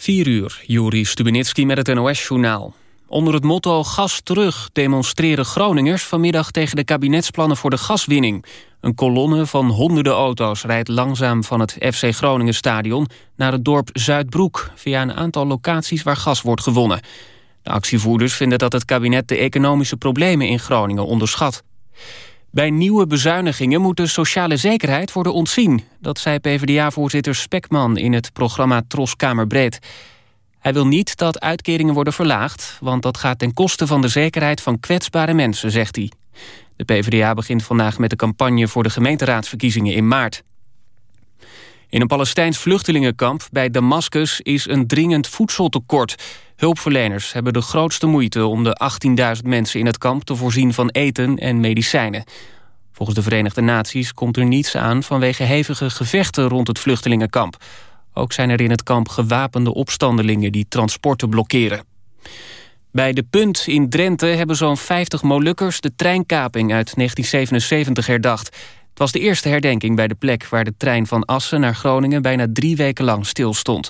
4 uur, Juri Stubenitski met het NOS-journaal. Onder het motto Gas terug demonstreren Groningers vanmiddag tegen de kabinetsplannen voor de gaswinning. Een kolonne van honderden auto's rijdt langzaam van het FC Groningen stadion naar het dorp Zuidbroek via een aantal locaties waar gas wordt gewonnen. De actievoerders vinden dat het kabinet de economische problemen in Groningen onderschat. Bij nieuwe bezuinigingen moet de sociale zekerheid worden ontzien. Dat zei PvdA-voorzitter Spekman in het programma Tros Kamerbreed. Hij wil niet dat uitkeringen worden verlaagd... want dat gaat ten koste van de zekerheid van kwetsbare mensen, zegt hij. De PvdA begint vandaag met de campagne voor de gemeenteraadsverkiezingen in maart. In een Palestijns vluchtelingenkamp bij Damascus is een dringend voedseltekort. Hulpverleners hebben de grootste moeite om de 18.000 mensen in het kamp te voorzien van eten en medicijnen. Volgens de Verenigde Naties komt er niets aan vanwege hevige gevechten rond het vluchtelingenkamp. Ook zijn er in het kamp gewapende opstandelingen die transporten blokkeren. Bij De Punt in Drenthe hebben zo'n 50 Molukkers de treinkaping uit 1977 herdacht. Het was de eerste herdenking bij de plek waar de trein van Assen naar Groningen bijna drie weken lang stilstond.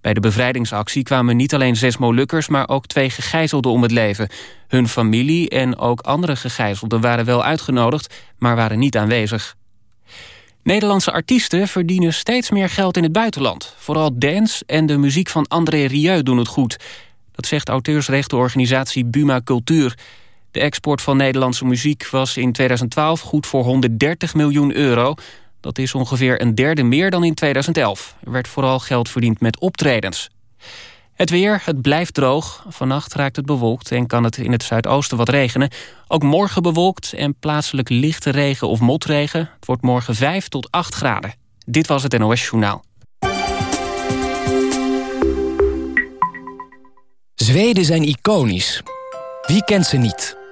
Bij de bevrijdingsactie kwamen niet alleen zes Molukkers... maar ook twee gegijzelden om het leven. Hun familie en ook andere gegijzelden waren wel uitgenodigd... maar waren niet aanwezig. Nederlandse artiesten verdienen steeds meer geld in het buitenland. Vooral dance en de muziek van André Rieu doen het goed. Dat zegt auteursrechtenorganisatie Buma Cultuur. De export van Nederlandse muziek was in 2012 goed voor 130 miljoen euro... Dat is ongeveer een derde meer dan in 2011. Er werd vooral geld verdiend met optredens. Het weer, het blijft droog. Vannacht raakt het bewolkt en kan het in het zuidoosten wat regenen. Ook morgen bewolkt en plaatselijk lichte regen of motregen. Het wordt morgen 5 tot 8 graden. Dit was het NOS Journaal. Zweden zijn iconisch. Wie kent ze niet?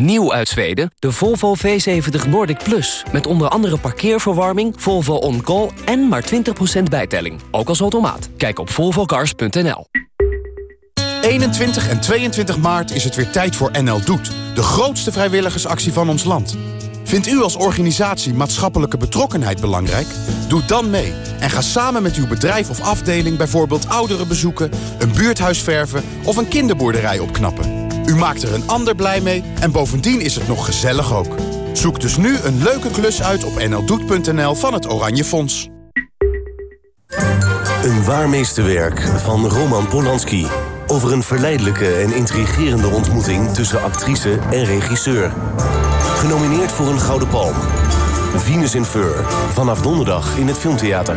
Nieuw uit Zweden, de Volvo V70 Nordic Plus. Met onder andere parkeerverwarming, Volvo On Call en maar 20% bijtelling. Ook als automaat. Kijk op volvocars.nl. 21 en 22 maart is het weer tijd voor NL Doet. De grootste vrijwilligersactie van ons land. Vindt u als organisatie maatschappelijke betrokkenheid belangrijk? Doe dan mee en ga samen met uw bedrijf of afdeling... bijvoorbeeld ouderen bezoeken, een buurthuis verven of een kinderboerderij opknappen. U maakt er een ander blij mee en bovendien is het nog gezellig ook. Zoek dus nu een leuke klus uit op nldoet.nl van het Oranje Fonds. Een waarmeesterwerk van Roman Polanski. Over een verleidelijke en intrigerende ontmoeting tussen actrice en regisseur. Genomineerd voor een Gouden Palm. Venus in Fur. Vanaf donderdag in het Filmtheater.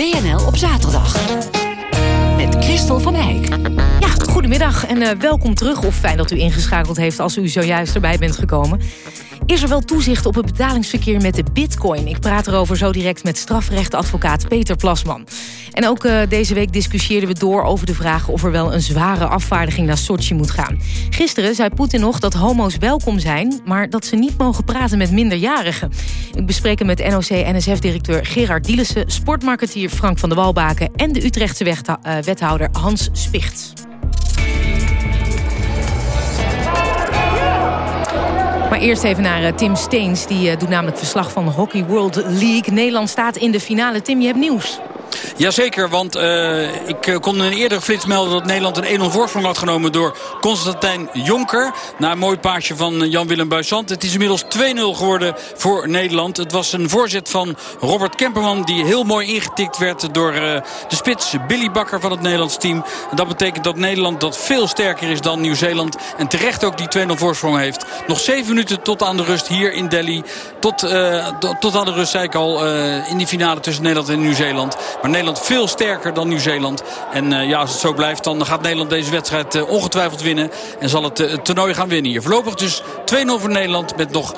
WNL op zaterdag. Met Christel van Eyck. Ja, goedemiddag en uh, welkom terug. Of fijn dat u ingeschakeld heeft als u zojuist erbij bent gekomen. Is er wel toezicht op het betalingsverkeer met de bitcoin? Ik praat erover zo direct met strafrechtadvocaat Peter Plasman. En ook uh, deze week discussieerden we door over de vraag... of er wel een zware afvaardiging naar Sochi moet gaan. Gisteren zei Poetin nog dat homo's welkom zijn... maar dat ze niet mogen praten met minderjarigen. Ik bespreek hem met NOC-NSF-directeur Gerard Dielissen... sportmarketeer Frank van der Walbaken... en de Utrechtse wethouder Hans Spicht. Maar eerst even naar uh, Tim Steens. Die uh, doet namelijk verslag van Hockey World League. Nederland staat in de finale. Tim, je hebt nieuws. Jazeker, want uh, ik uh, kon in een eerdere flits melden dat Nederland een 1-0 voorsprong had genomen door Constantijn Jonker. Na een mooi paasje van Jan-Willem Buisant. Het is inmiddels 2-0 geworden voor Nederland. Het was een voorzet van Robert Kemperman die heel mooi ingetikt werd door uh, de spits Billy Bakker van het Nederlands team. En dat betekent dat Nederland dat veel sterker is dan Nieuw-Zeeland. En terecht ook die 2-0 voorsprong heeft. Nog 7 minuten tot aan de rust hier in Delhi. Tot, tot aan de rust zei ik al in die finale tussen Nederland en Nieuw-Zeeland. Maar Nederland veel sterker dan Nieuw-Zeeland. En uh, ja, als het zo blijft, dan gaat Nederland deze wedstrijd uh, ongetwijfeld winnen. En zal het, het toernooi gaan winnen hier. Voorlopig dus 2-0 voor Nederland met nog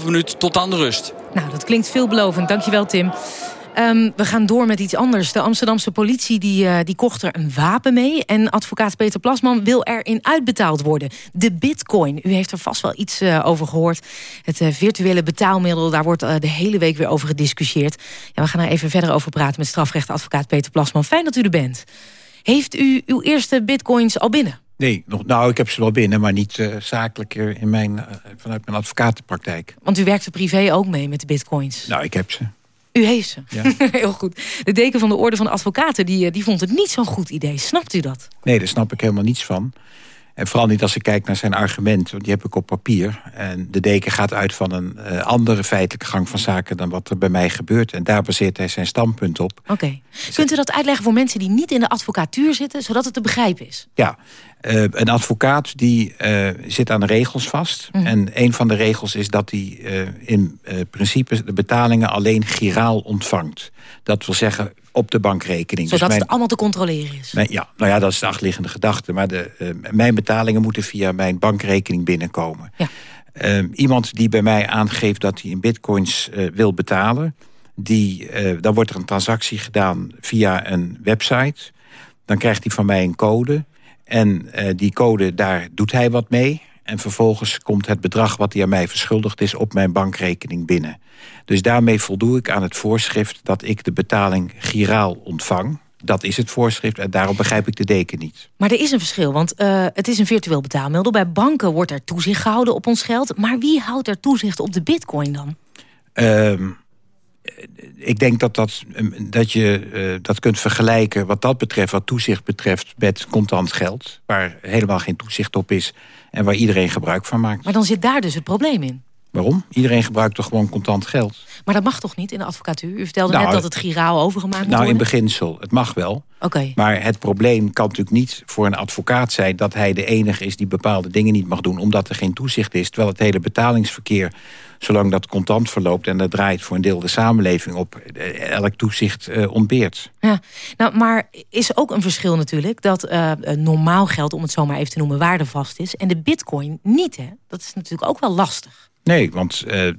6,5 minuut tot aan de rust. Nou, dat klinkt veelbelovend. Dankjewel, Tim. Um, we gaan door met iets anders. De Amsterdamse politie die, uh, die kocht er een wapen mee. En advocaat Peter Plasman wil erin uitbetaald worden. De bitcoin. U heeft er vast wel iets uh, over gehoord. Het uh, virtuele betaalmiddel, daar wordt de hele week weer over gediscussieerd. Ja, we gaan er even verder over praten met strafrechtadvocaat Peter Plasman. Fijn dat u er bent. Heeft u uw eerste bitcoins al binnen? Nee, nog, nou, ik heb ze wel binnen, maar niet uh, zakelijk in mijn, vanuit mijn advocatenpraktijk. Want u werkt er privé ook mee met de bitcoins? Nou, ik heb ze. U heeft ze. Ja. Heel goed. De deken van de Orde van de Advocaten die, die vond het niet zo'n goed idee. Snapt u dat? Nee, daar snap ik helemaal niets van. En vooral niet als ik kijk naar zijn argument, want die heb ik op papier. En de deken gaat uit van een uh, andere feitelijke gang van zaken... dan wat er bij mij gebeurt. En daar baseert hij zijn standpunt op. Oké. Okay. Kunt u dat uitleggen voor mensen die niet in de advocatuur zitten... zodat het te begrijpen is? Ja. Uh, een advocaat die uh, zit aan de regels vast. Mm. En een van de regels is dat hij uh, in principe de betalingen alleen giraal ontvangt. Dat wil zeggen op de bankrekening. Zodat dus mijn, het allemaal te controleren is. Mijn, ja, nou ja, dat is de achterliggende gedachte. Maar de, mijn betalingen moeten via mijn bankrekening binnenkomen. Ja. iemand die bij mij aangeeft dat hij in bitcoins wil betalen... Die, dan wordt er een transactie gedaan via een website. Dan krijgt hij van mij een code... En uh, die code, daar doet hij wat mee. En vervolgens komt het bedrag wat hij aan mij verschuldigd is... op mijn bankrekening binnen. Dus daarmee voldoe ik aan het voorschrift... dat ik de betaling giraal ontvang. Dat is het voorschrift en daarom begrijp ik de deken niet. Maar er is een verschil, want uh, het is een virtueel betaalmiddel. Bij banken wordt er toezicht gehouden op ons geld. Maar wie houdt er toezicht op de bitcoin dan? Uh, ik denk dat, dat, dat je uh, dat kunt vergelijken wat dat betreft, wat toezicht betreft, met contant geld. Waar helemaal geen toezicht op is en waar iedereen gebruik van maakt. Maar dan zit daar dus het probleem in. Waarom? Iedereen gebruikt toch gewoon contant geld? Maar dat mag toch niet in de advocatuur? U vertelde nou, net dat het giraal overgemaakt moet nou, worden? Nou, in beginsel. Het mag wel. Okay. Maar het probleem kan natuurlijk niet voor een advocaat zijn... dat hij de enige is die bepaalde dingen niet mag doen... omdat er geen toezicht is. Terwijl het hele betalingsverkeer, zolang dat contant verloopt... en dat draait voor een deel de samenleving op... Eh, elk toezicht uh, ontbeert. Ja, nou, maar is ook een verschil natuurlijk... dat uh, normaal geld, om het zo maar even te noemen, waardevast is... en de bitcoin niet, hè? Dat is natuurlijk ook wel lastig. Nee, want uh, uh,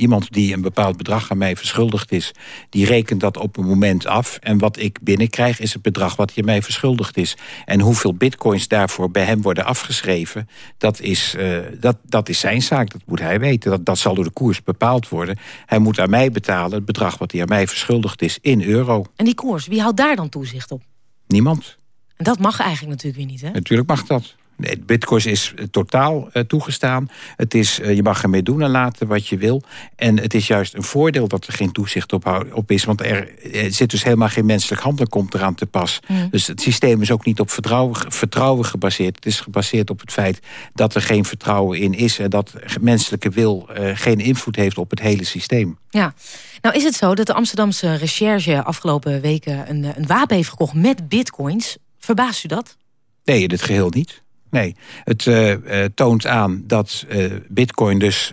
iemand die een bepaald bedrag aan mij verschuldigd is... die rekent dat op een moment af. En wat ik binnenkrijg is het bedrag wat hij mij verschuldigd is. En hoeveel bitcoins daarvoor bij hem worden afgeschreven... dat is, uh, dat, dat is zijn zaak, dat moet hij weten. Dat, dat zal door de koers bepaald worden. Hij moet aan mij betalen het bedrag wat hij aan mij verschuldigd is in euro. En die koers, wie houdt daar dan toezicht op? Niemand. En dat mag eigenlijk natuurlijk weer niet, hè? Natuurlijk mag dat. Nee, Bitcoin is totaal uh, toegestaan. Het is, uh, je mag ermee doen en laten wat je wil. En het is juist een voordeel dat er geen toezicht op, op is. Want er, er, zit dus helemaal geen menselijk handelen komt eraan te pas. Mm. Dus het systeem is ook niet op vertrouwen, vertrouwen gebaseerd. Het is gebaseerd op het feit dat er geen vertrouwen in is. En dat menselijke wil uh, geen invloed heeft op het hele systeem. Ja. Nou is het zo dat de Amsterdamse recherche afgelopen weken... een, een wapen heeft gekocht met bitcoins. Verbaast u dat? Nee, in het geheel niet. Nee, het uh, uh, toont aan dat uh, bitcoin dus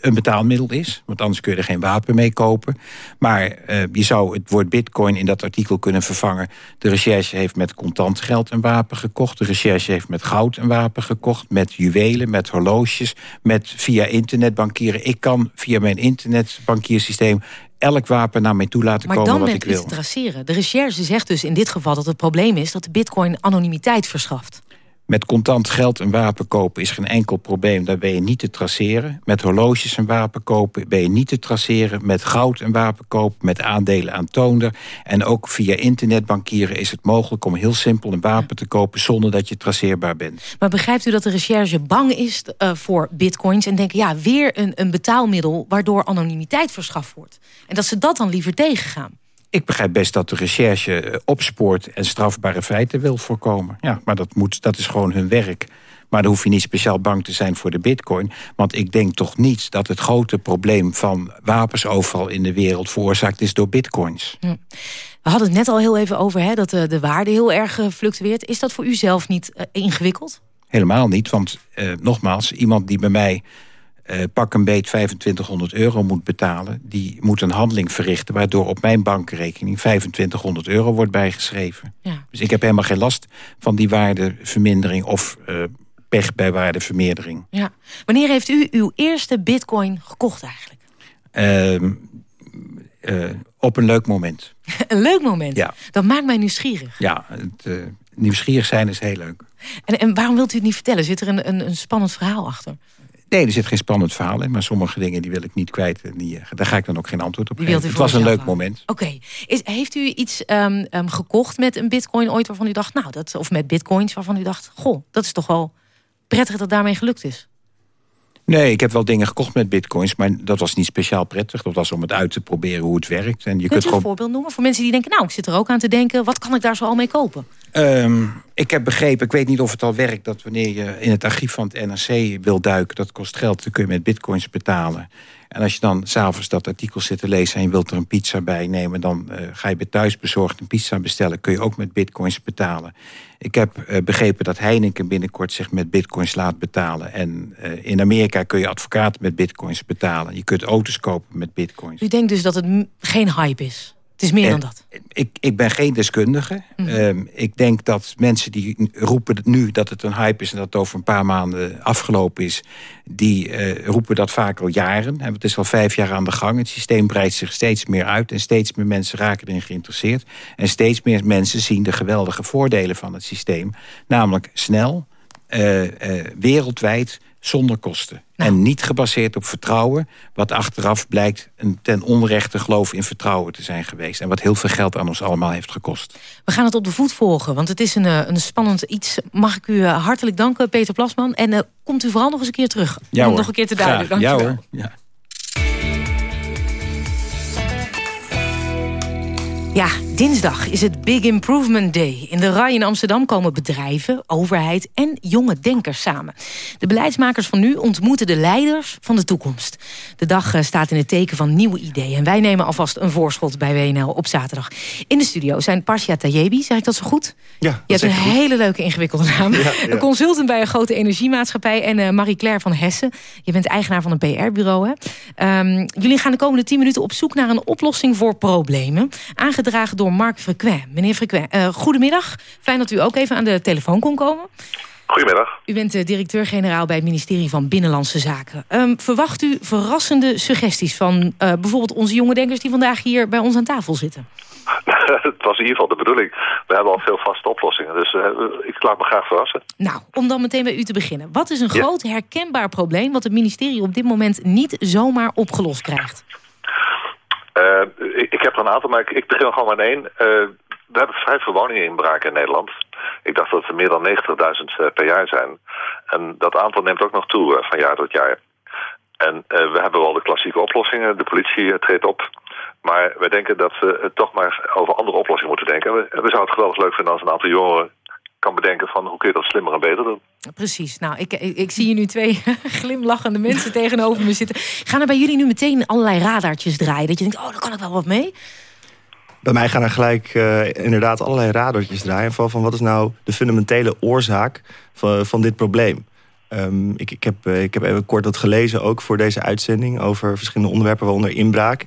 een betaalmiddel is. Want anders kun je er geen wapen mee kopen. Maar je zou het woord bitcoin in dat artikel kunnen vervangen. De recherche heeft met contant geld een wapen gekocht. De recherche heeft met goud een wapen gekocht. Met juwelen, met horloges, met via internetbankieren. Ik kan via mijn internetbankiersysteem elk wapen naar mij toe laten maar komen wat ik wil. Maar dan bent u te traceren. De recherche zegt dus in dit geval dat het probleem is... dat de bitcoin anonimiteit verschaft. Met contant geld een wapen kopen is geen enkel probleem. Daar ben je niet te traceren. Met horloges een wapen kopen ben je niet te traceren. Met goud een wapen kopen, met aandelen aan toonder. En ook via internetbankieren is het mogelijk om heel simpel een wapen te kopen... zonder dat je traceerbaar bent. Maar begrijpt u dat de recherche bang is uh, voor bitcoins... en denken, ja, weer een, een betaalmiddel waardoor anonimiteit verschaft wordt. En dat ze dat dan liever tegengaan? Ik begrijp best dat de recherche eh, opspoort en strafbare feiten wil voorkomen. Ja, maar dat, moet, dat is gewoon hun werk. Maar dan hoef je niet speciaal bang te zijn voor de bitcoin. Want ik denk toch niet dat het grote probleem van wapensoverval in de wereld veroorzaakt is door bitcoins. Hm. We hadden het net al heel even over hè, dat de, de waarde heel erg eh, fluctueert. Is dat voor u zelf niet uh, ingewikkeld? Helemaal niet, want uh, nogmaals, iemand die bij mij uh, pak een beet 2500 euro moet betalen... die moet een handeling verrichten... waardoor op mijn bankrekening 2500 euro wordt bijgeschreven. Ja. Dus ik heb helemaal geen last van die waardevermindering... of uh, pech bij waardevermeerdering. Ja. Wanneer heeft u uw eerste bitcoin gekocht eigenlijk? Uh, op een leuk moment. een leuk moment? Ja. Dat maakt mij nieuwsgierig. Ja, het, nieuwsgierig zijn is heel leuk. En, en waarom wilt u het niet vertellen? Zit er een, een, een spannend verhaal achter? Nee, er zit geen spannend verhaal in. Maar sommige dingen die wil ik niet kwijt. En die, eh, daar ga ik dan ook geen antwoord op geven. Het was een leuk moment. Oké. Okay. Heeft u iets um, um, gekocht met een bitcoin ooit waarvan u dacht... Nou, dat, of met bitcoins waarvan u dacht... Goh, dat is toch wel prettig dat daarmee gelukt is? Nee, ik heb wel dingen gekocht met bitcoins, maar dat was niet speciaal prettig. Dat was om het uit te proberen hoe het werkt. En je kunt kunt je gewoon... een voorbeeld noemen voor mensen die denken... nou, ik zit er ook aan te denken, wat kan ik daar zo al mee kopen? Um, ik heb begrepen, ik weet niet of het al werkt... dat wanneer je in het archief van het NRC wil duiken... dat kost geld, dan kun je met bitcoins betalen. En als je dan s'avonds dat artikel zit te lezen... en je wilt er een pizza bij nemen... dan uh, ga je bij thuisbezorgd een pizza bestellen. Kun je ook met bitcoins betalen. Ik heb uh, begrepen dat Heineken binnenkort zich met bitcoins laat betalen. En uh, in Amerika kun je advocaten met bitcoins betalen. Je kunt auto's kopen met bitcoins. U denkt dus dat het geen hype is? Het is meer en, dan dat. Ik, ik ben geen deskundige. Mm -hmm. um, ik denk dat mensen die roepen nu dat het een hype is... en dat het over een paar maanden afgelopen is... die uh, roepen dat vaak al jaren. En het is al vijf jaar aan de gang. Het systeem breidt zich steeds meer uit... en steeds meer mensen raken erin geïnteresseerd. En steeds meer mensen zien de geweldige voordelen van het systeem. Namelijk snel, uh, uh, wereldwijd zonder kosten. Nou. En niet gebaseerd op vertrouwen... wat achteraf blijkt een ten onrechte geloof in vertrouwen te zijn geweest. En wat heel veel geld aan ons allemaal heeft gekost. We gaan het op de voet volgen, want het is een, een spannend iets. Mag ik u hartelijk danken, Peter Plasman. En uh, komt u vooral nog eens een keer terug. Ja, om hoor. nog een keer te duiden. Dank ja, je wel. hoor. Ja. Ja, dinsdag is het Big Improvement Day. In de RAI in Amsterdam komen bedrijven, overheid en jonge denkers samen. De beleidsmakers van nu ontmoeten de leiders van de toekomst. De dag staat in het teken van nieuwe ideeën. En wij nemen alvast een voorschot bij WNL op zaterdag. In de studio zijn Pasha Tayebi, zeg ik dat zo goed? Ja, Je hebt een hele leuke ingewikkelde naam. Ja, ja. Een consultant bij een grote energiemaatschappij. En uh, Marie-Claire van Hessen. Je bent eigenaar van een PR-bureau. Um, jullie gaan de komende 10 minuten op zoek naar een oplossing voor problemen. Door Mark Frequin. Meneer Frequin, uh, goedemiddag. Fijn dat u ook even aan de telefoon kon komen. Goedemiddag. U bent directeur-generaal bij het ministerie van Binnenlandse Zaken. Um, verwacht u verrassende suggesties van uh, bijvoorbeeld onze jonge denkers... die vandaag hier bij ons aan tafel zitten? Het was in ieder geval de bedoeling. We hebben al veel vaste oplossingen, dus uh, ik laat me graag verrassen. Nou, om dan meteen bij u te beginnen. Wat is een ja. groot herkenbaar probleem... wat het ministerie op dit moment niet zomaar opgelost krijgt? Uh, ik, heb er een aantal, maar ik, begin gewoon met één. Uh, we hebben veel woninginbraken in Nederland. Ik dacht dat er meer dan 90.000 uh, per jaar zijn. En dat aantal neemt ook nog toe van jaar tot jaar. En we hebben wel de klassieke oplossingen. De politie treedt op. Maar wij denken dat we toch maar over andere oplossingen moeten denken. We, we zouden het geweldig leuk vinden als een aantal jongeren kan bedenken van hoe kun je dat slimmer en beter doen. Precies. Nou, ik, ik, ik zie hier nu twee glimlachende mensen tegenover me zitten. Gaan er bij jullie nu meteen allerlei radartjes draaien? Dat je denkt, oh, daar kan ik wel wat mee? Bij mij gaan er gelijk uh, inderdaad allerlei radartjes draaien. Van, van wat is nou de fundamentele oorzaak van, van dit probleem? Um, ik, ik, heb, ik heb even kort wat gelezen ook voor deze uitzending... over verschillende onderwerpen, waaronder inbraak.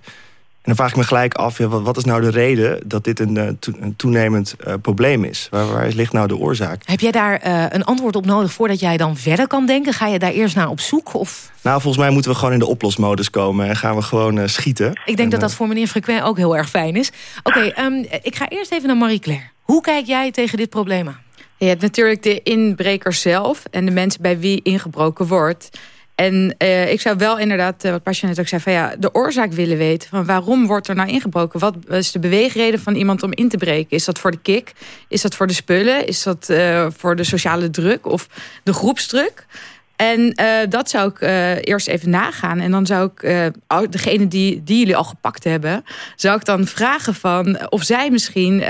En dan vraag ik me gelijk af, ja, wat, wat, is nou de reden dat dit een, een toenemend probleem is? Waar, waar, ligt nou de oorzaak? Heb jij daar een antwoord op nodig voordat jij dan verder kan denken? Ga je daar eerst naar op zoek? Of? Nou, volgens mij moeten we gewoon in de oplosmodus komen en gaan we gewoon schieten. Ik denk dat dat voor meneer Frequent ook heel erg fijn is. Oké, ehm, ik ga eerst even naar Marie-Claire. Hoe kijk jij tegen dit probleem aan? Je hebt natuurlijk de inbreker zelf en de mensen bij wie ingebroken wordt. En uh, ik zou wel inderdaad, uh, wat Pasja net ook zei... van ja, de oorzaak willen weten. Van waarom wordt er nou ingebroken? Wat is de beweegreden van iemand om in te breken? Is dat voor de kick? Is dat voor de spullen? Is dat uh, voor de sociale druk of de groepsdruk? En dat zou ik eerst even nagaan. En dan zou ik degene die, die jullie al gepakt hebben... zou ik dan vragen van of zij misschien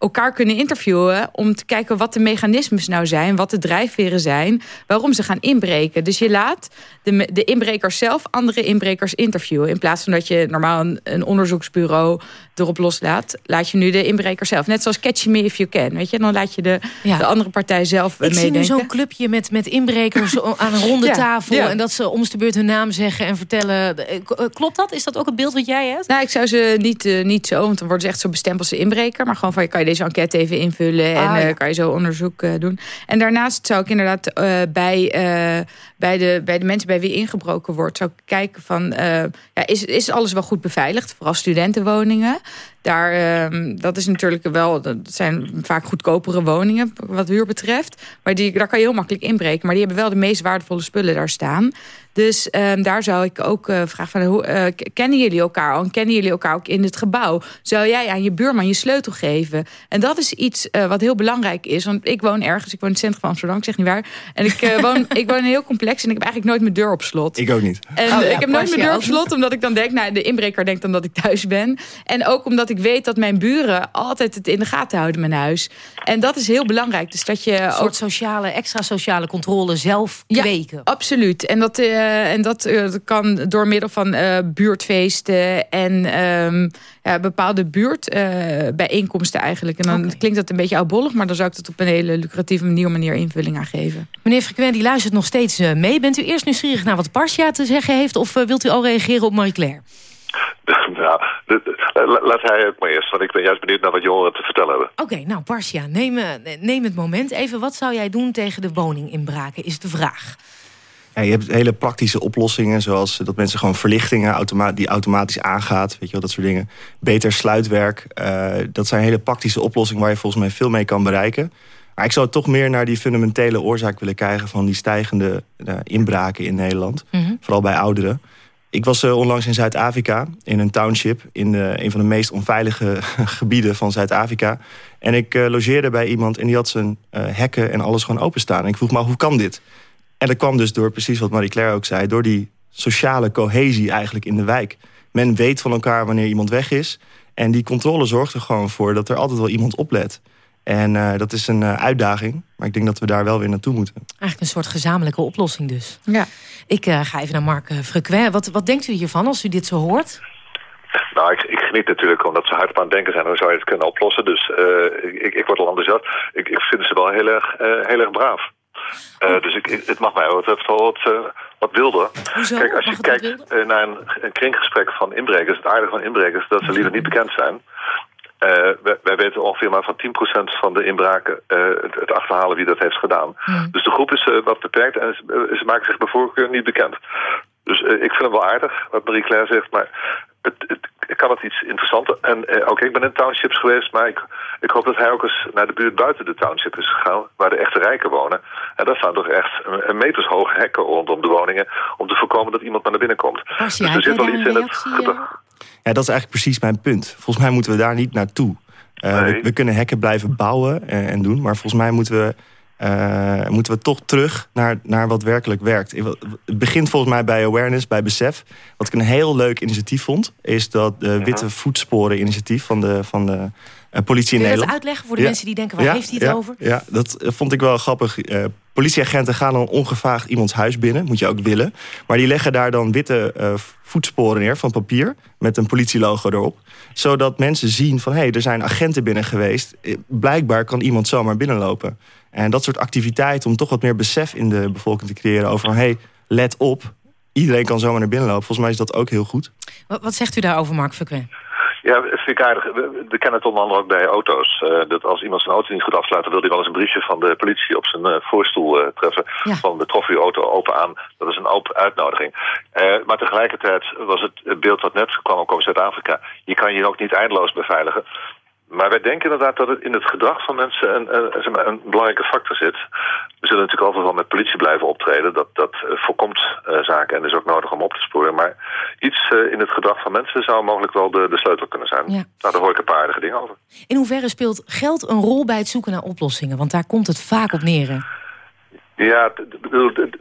elkaar kunnen interviewen... om te kijken wat de mechanismes nou zijn, wat de drijfveren zijn... waarom ze gaan inbreken. Dus je laat de, de inbrekers zelf andere inbrekers interviewen... in plaats van dat je normaal een, een onderzoeksbureau erop loslaat... laat je nu de inbreker zelf. Net zoals Catch Me If You Can, weet je? Dan laat je de, ja. de andere partij zelf Ik meedenken. Ik zie nu zo'n clubje met, met inbrekers aan een ronde Ja, tafel... ja. en dat ze om de beurt hun naam zeggen en vertellen. Klopt dat? Is dat ook het beeld wat jij hebt? Nou, ik zou ze niet, uh, niet zo, want dan worden ze echt zo bestempeld als inbreker. Maar gewoon van, kan je deze enquête even invullen en Ah, ja. kan je zo onderzoek uh, doen. En daarnaast zou ik inderdaad uh, bij, bij, de, bij de mensen bij wie ingebroken wordt... zou ik kijken van, ja, is, is alles wel goed beveiligd? Vooral studentenwoningen. Daar, uh, dat is natuurlijk wel, dat zijn vaak goedkopere woningen wat huur betreft. Maar die, daar kan je heel makkelijk inbreken. Maar die hebben wel de meest waardevolle spullen daar staan. Dus um, daar zou ik ook uh, vragen van, hoe, uh, kennen jullie elkaar al? En kennen jullie elkaar ook in het gebouw? Zou jij aan je buurman je sleutel geven? En dat is iets wat heel belangrijk is. Want ik woon ergens, ik woon in het centrum van Amsterdam, ik zeg niet waar. En ik, woon, ik woon in een heel complex en ik heb eigenlijk nooit mijn deur op slot. Ik ook niet. En Oh ja, ik heb nooit mijn deur ook op slot, omdat ik dan denk, nou, de inbreker denkt dan dat ik thuis ben. En ook omdat ik weet dat mijn buren altijd het in de gaten houden, mijn huis. En dat is heel belangrijk. Dus dat je Een ook soort sociale, extra sociale controle zelf kweken. ja, absoluut. En dat, uh, en dat, uh, dat kan door middel van uh, buurtfeesten en um, ja, bepaalde buurtbijeenkomsten eigenlijk. En dan klinkt dat een beetje oudbollig, maar dan zou ik dat op een hele lucratieve manier, manier invulling aan geven. Meneer Frequent, die luistert nog steeds eh, mee. Bent u eerst nieuwsgierig naar wat Parsia te zeggen heeft... of eh, wilt u al reageren op Marie-Claire? Nou, de- de- la- laat hij ook maar eerst, want ik ben juist benieuwd naar wat jongeren te vertellen hebben. Oké, nou Parsia, neem, eh, neem het moment even. Wat zou jij doen tegen de woninginbraken, is de vraag. Ja, je hebt hele praktische oplossingen, zoals dat mensen gewoon verlichtingen automa die automatisch aangaat, weet je wel, dat soort dingen. Beter sluitwerk, eh, dat zijn hele praktische oplossingen waar je volgens mij veel mee kan bereiken. Maar ik zou toch meer naar die fundamentele oorzaak willen krijgen van die stijgende eh, inbraken in Nederland, Mhm. vooral bij ouderen. Ik was eh, onlangs in Zuid-Afrika, in een township... in een van de meest onveilige gebieden van Zuid-Afrika. En ik logeerde bij iemand en die had zijn hekken en alles gewoon openstaan. En ik vroeg me, hoe kan dit? En dat kwam dus door, precies wat Marie-Claire ook zei... door die sociale cohesie eigenlijk in de wijk. Men weet van elkaar wanneer iemand weg is. En die controle zorgt er gewoon voor dat er altijd wel iemand oplet. En eh, dat is een eh, uitdaging. Maar ik denk dat we daar wel weer naartoe moeten. Eigenlijk een soort gezamenlijke oplossing dus. Ja. Ik eh, ga even naar Mark Frequent. Wat, wat denkt u hiervan als u dit zo hoort? Nou, ik, ik geniet natuurlijk omdat ze hard aan het denken zijn. Hoe zou je het kunnen oplossen? Dus eh, ik, ik word al enthousiast. Ik, ik vind ze wel heel erg, eh, heel erg braaf. Eh, dus ik, het mag mij wat wel wat, eh, wat wilder. Hoezo? Kijk, als je kijkt eh, naar een, een kringgesprek van inbrekers... het aardige van inbrekers dat ze liever niet bekend zijn... Eh, wij, wij weten ongeveer maar van 10% van de inbraken eh, het, het achterhalen wie dat heeft gedaan. Dus de groep is eh, wat beperkt en ze, eh, ze maken zich bij voorkeur niet bekend. Dus eh, ik vind het wel aardig wat Marie-Claire zegt, maar het, het, kan het iets interessanter. En eh, ook ik ben in townships geweest, maar ik, ik hoop dat hij ook eens naar de buurt buiten de township is gegaan, waar de echte rijken wonen. En daar staan toch echt een, een metershoge hekken rondom de woningen, om te voorkomen dat iemand maar naar binnen komt. Dus er zit wel iets in het gedrag. Ja, dat is eigenlijk precies mijn punt. Volgens mij moeten we daar niet naartoe. Eh, Nee. we, we kunnen hekken blijven bouwen en, en doen. Maar volgens mij moeten we, eh, moeten we toch terug naar, naar wat werkelijk werkt. Het begint volgens mij bij awareness, bij besef. Wat ik een heel leuk initiatief vond... is dat de Witte Voetsporen initiatief van de, van de eh, politie in Kun je dat Nederland. uitleggen voor de Ja. mensen die denken... waar Ja, heeft hij het ja, over? Ja, dat eh, vond ik wel grappig. Eh, politieagenten gaan dan ongevraagd iemands huis binnen. Moet je ook willen. Maar die leggen daar dan witte eh, voetsporen neer van papier. Met een politielogo erop. Zodat mensen zien van... hé, hey, er zijn agenten binnen geweest. Eh, Blijkbaar kan iemand zomaar binnenlopen. En dat soort activiteiten om toch wat meer besef in de bevolking te creëren... over hé, hey, let op. iedereen kan zomaar naar binnen lopen. Volgens mij is dat ook heel goed. Wat, wat zegt u daarover, Mark Verkwen? Ja, vind ik aardig. We, we kennen het onder andere ook bij auto's. Uh, dat als iemand zijn auto niet goed afsluit... dan wil hij wel eens een briefje van de politie op zijn uh, voorstoel uh, treffen. Ja. Van betrof uw auto open aan. Dat is een open uitnodiging. maar tegelijkertijd was het beeld wat net kwam ook over Zuid-Afrika... je kan je ook niet eindeloos beveiligen. Maar wij denken inderdaad dat het in het gedrag van mensen een, een, een belangrijke factor zit. We zullen natuurlijk altijd wel met politie blijven optreden. Dat, dat uh, voorkomt uh, zaken en is ook nodig om op te sporen. Maar iets uh, in het gedrag van mensen zou mogelijk wel de, de sleutel kunnen zijn. Ja. Nou, daar hoor ik een paar aardige dingen over. In hoeverre speelt geld een rol bij het zoeken naar oplossingen? Want daar komt het vaak op neer. Ja,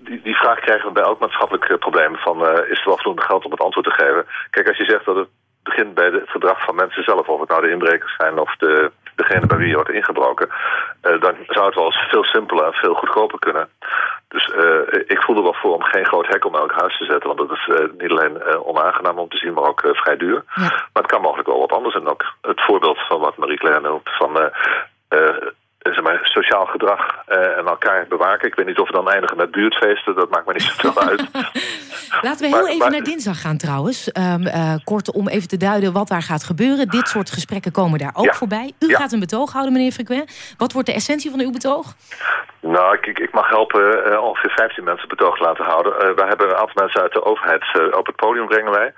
die, die vraag krijgen we bij elk maatschappelijk probleem. Van, is er wel voldoende geld om het antwoord te geven? Kijk, als je zegt dat het begint bij het gedrag van mensen zelf. Of het nou de inbrekers zijn of de, degene bij wie je wordt ingebroken. Uh, dan zou het wel eens veel simpeler en veel goedkoper kunnen. Dus uh, ik voel er wel voor om geen groot hek om elk huis te zetten. Want dat is uh, niet alleen onaangenaam om te zien, maar ook vrij duur. Ja. Maar het kan mogelijk wel wat anders. En ook het voorbeeld van wat Marie-Claire noemt... van zeg maar, sociaal gedrag uh, en elkaar bewaken. Ik weet niet of we dan eindigen met buurtfeesten, dat maakt me niet zoveel uit. Laten we heel even maar, naar dinsdag gaan trouwens. Um, kort om even te duiden wat daar gaat gebeuren. Dit soort gesprekken komen daar ook ja, voorbij. U ja. gaat een betoog houden, meneer Frequent. Wat wordt de essentie van uw betoog? Nou, ik, ik, mag helpen uh, ongeveer 15 mensen betoog laten houden. Uh, wij hebben een aantal mensen uit de overheid uh, op het podium brengen wij.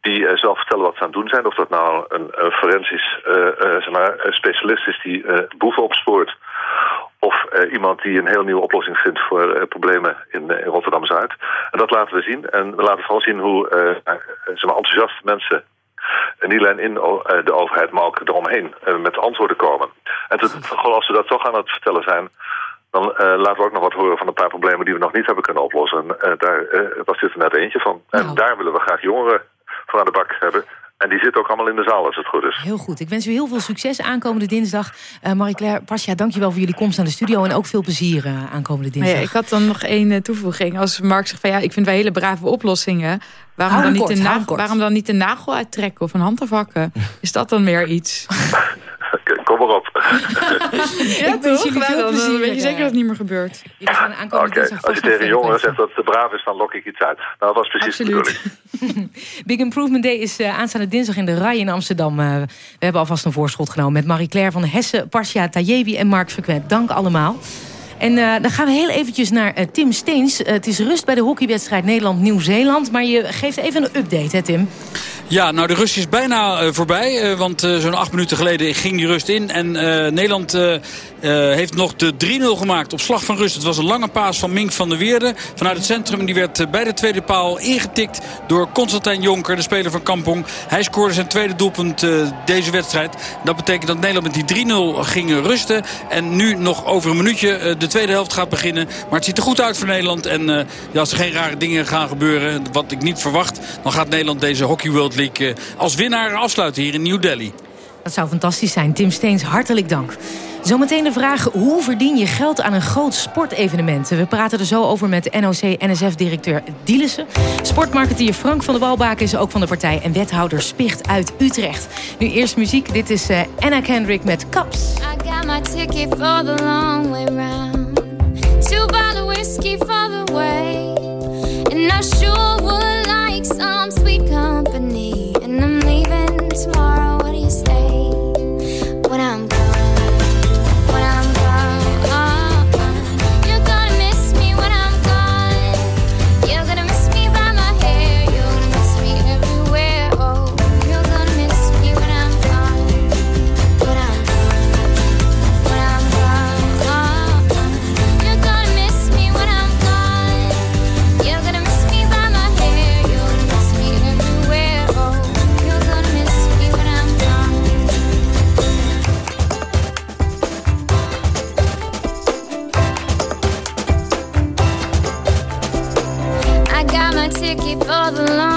Die zelf vertellen wat ze aan het doen zijn. Of dat nou een, een forensisch zeg maar, specialist is die boeven opspoort. Of iemand die een heel nieuwe oplossing vindt voor problemen in, in Rotterdam-Zuid. En dat laten we zien. En we laten vooral zien hoe zeg maar, enthousiaste mensen niet alleen in de overheid, maar ook eromheen met antwoorden komen. En te, als we dat toch aan het vertellen zijn, dan uh, laten we ook nog wat horen van een paar problemen die we nog niet hebben kunnen oplossen. En uh, daar uh, was dit er net eentje van. Nou. En daar willen we graag jongeren voor aan de bak hebben. En die zitten ook allemaal in de zaal als het goed is. Heel goed. Ik wens u heel veel succes aankomende dinsdag. Uh, Marie-Claire Pasja, dankjewel voor jullie komst naar de studio. En ook veel plezier uh, aankomende dinsdag. Ja, ik had dan nog één toevoeging. Als Mark zegt van ja, ik vind wij hele brave oplossingen. Waarom, dan, kort, niet de waarom dan niet de nagel uittrekken of een hand afhakken? Is dat dan meer iets? Maar op. ja, ik wens jullie veel plezier. Dan weet je zeker dat het niet meer gebeurt. Oké, okay. als je tegen jongeren zegt dat het te braaf is, dan lok ik iets uit. Nou, dat was precies Absoluut. de Big Improvement Day is uh, aanstaande dinsdag in de RAI in Amsterdam. Uh, we hebben alvast een voorschot genomen met Marie-Claire van Hessen, Parsia Tajebi en Mark Frequent. Dank allemaal. En uh, dan gaan we heel eventjes naar uh, Tim Steens. Uh, het is rust bij de hockeywedstrijd Nederland-Nieuw-Zeeland. Maar je geeft even een update, hè Tim? Ja, nou de rust is bijna voorbij. want zo'n acht minuten geleden ging die rust in. En Nederland heeft nog de 3-0 gemaakt op slag van rust. Het was een lange paas van Mink van der Weerde vanuit het centrum. Die werd bij de tweede paal ingetikt door Constantijn Jonker, de speler van Kampong. Hij scoorde zijn tweede doelpunt deze wedstrijd. Dat betekent dat Nederland met die 3-0 ging rusten. En nu nog over een minuutje de tweede helft gaat beginnen. Maar het ziet er goed uit voor Nederland. En ja, als er geen rare dingen gaan gebeuren, wat ik niet verwacht... dan gaat Nederland deze Hockey World League uh, als winnaar afsluiten hier in New Delhi. Dat zou fantastisch zijn. Tim Steens, hartelijk dank. Zometeen de vraag, hoe verdien je geld aan een groot sportevenement? We praten er zo over met NOC-NSF-directeur Dielissen. Sportmarketeer Frank van der Walbaken is ook van de partij... en wethouder Spicht uit Utrecht. Nu eerst muziek, dit is uh, Anna Kendrick met Cups. I got my ticket for the long way round. Two bottle whiskey for the way. And I sure would like some sweet. tomorrow. the line.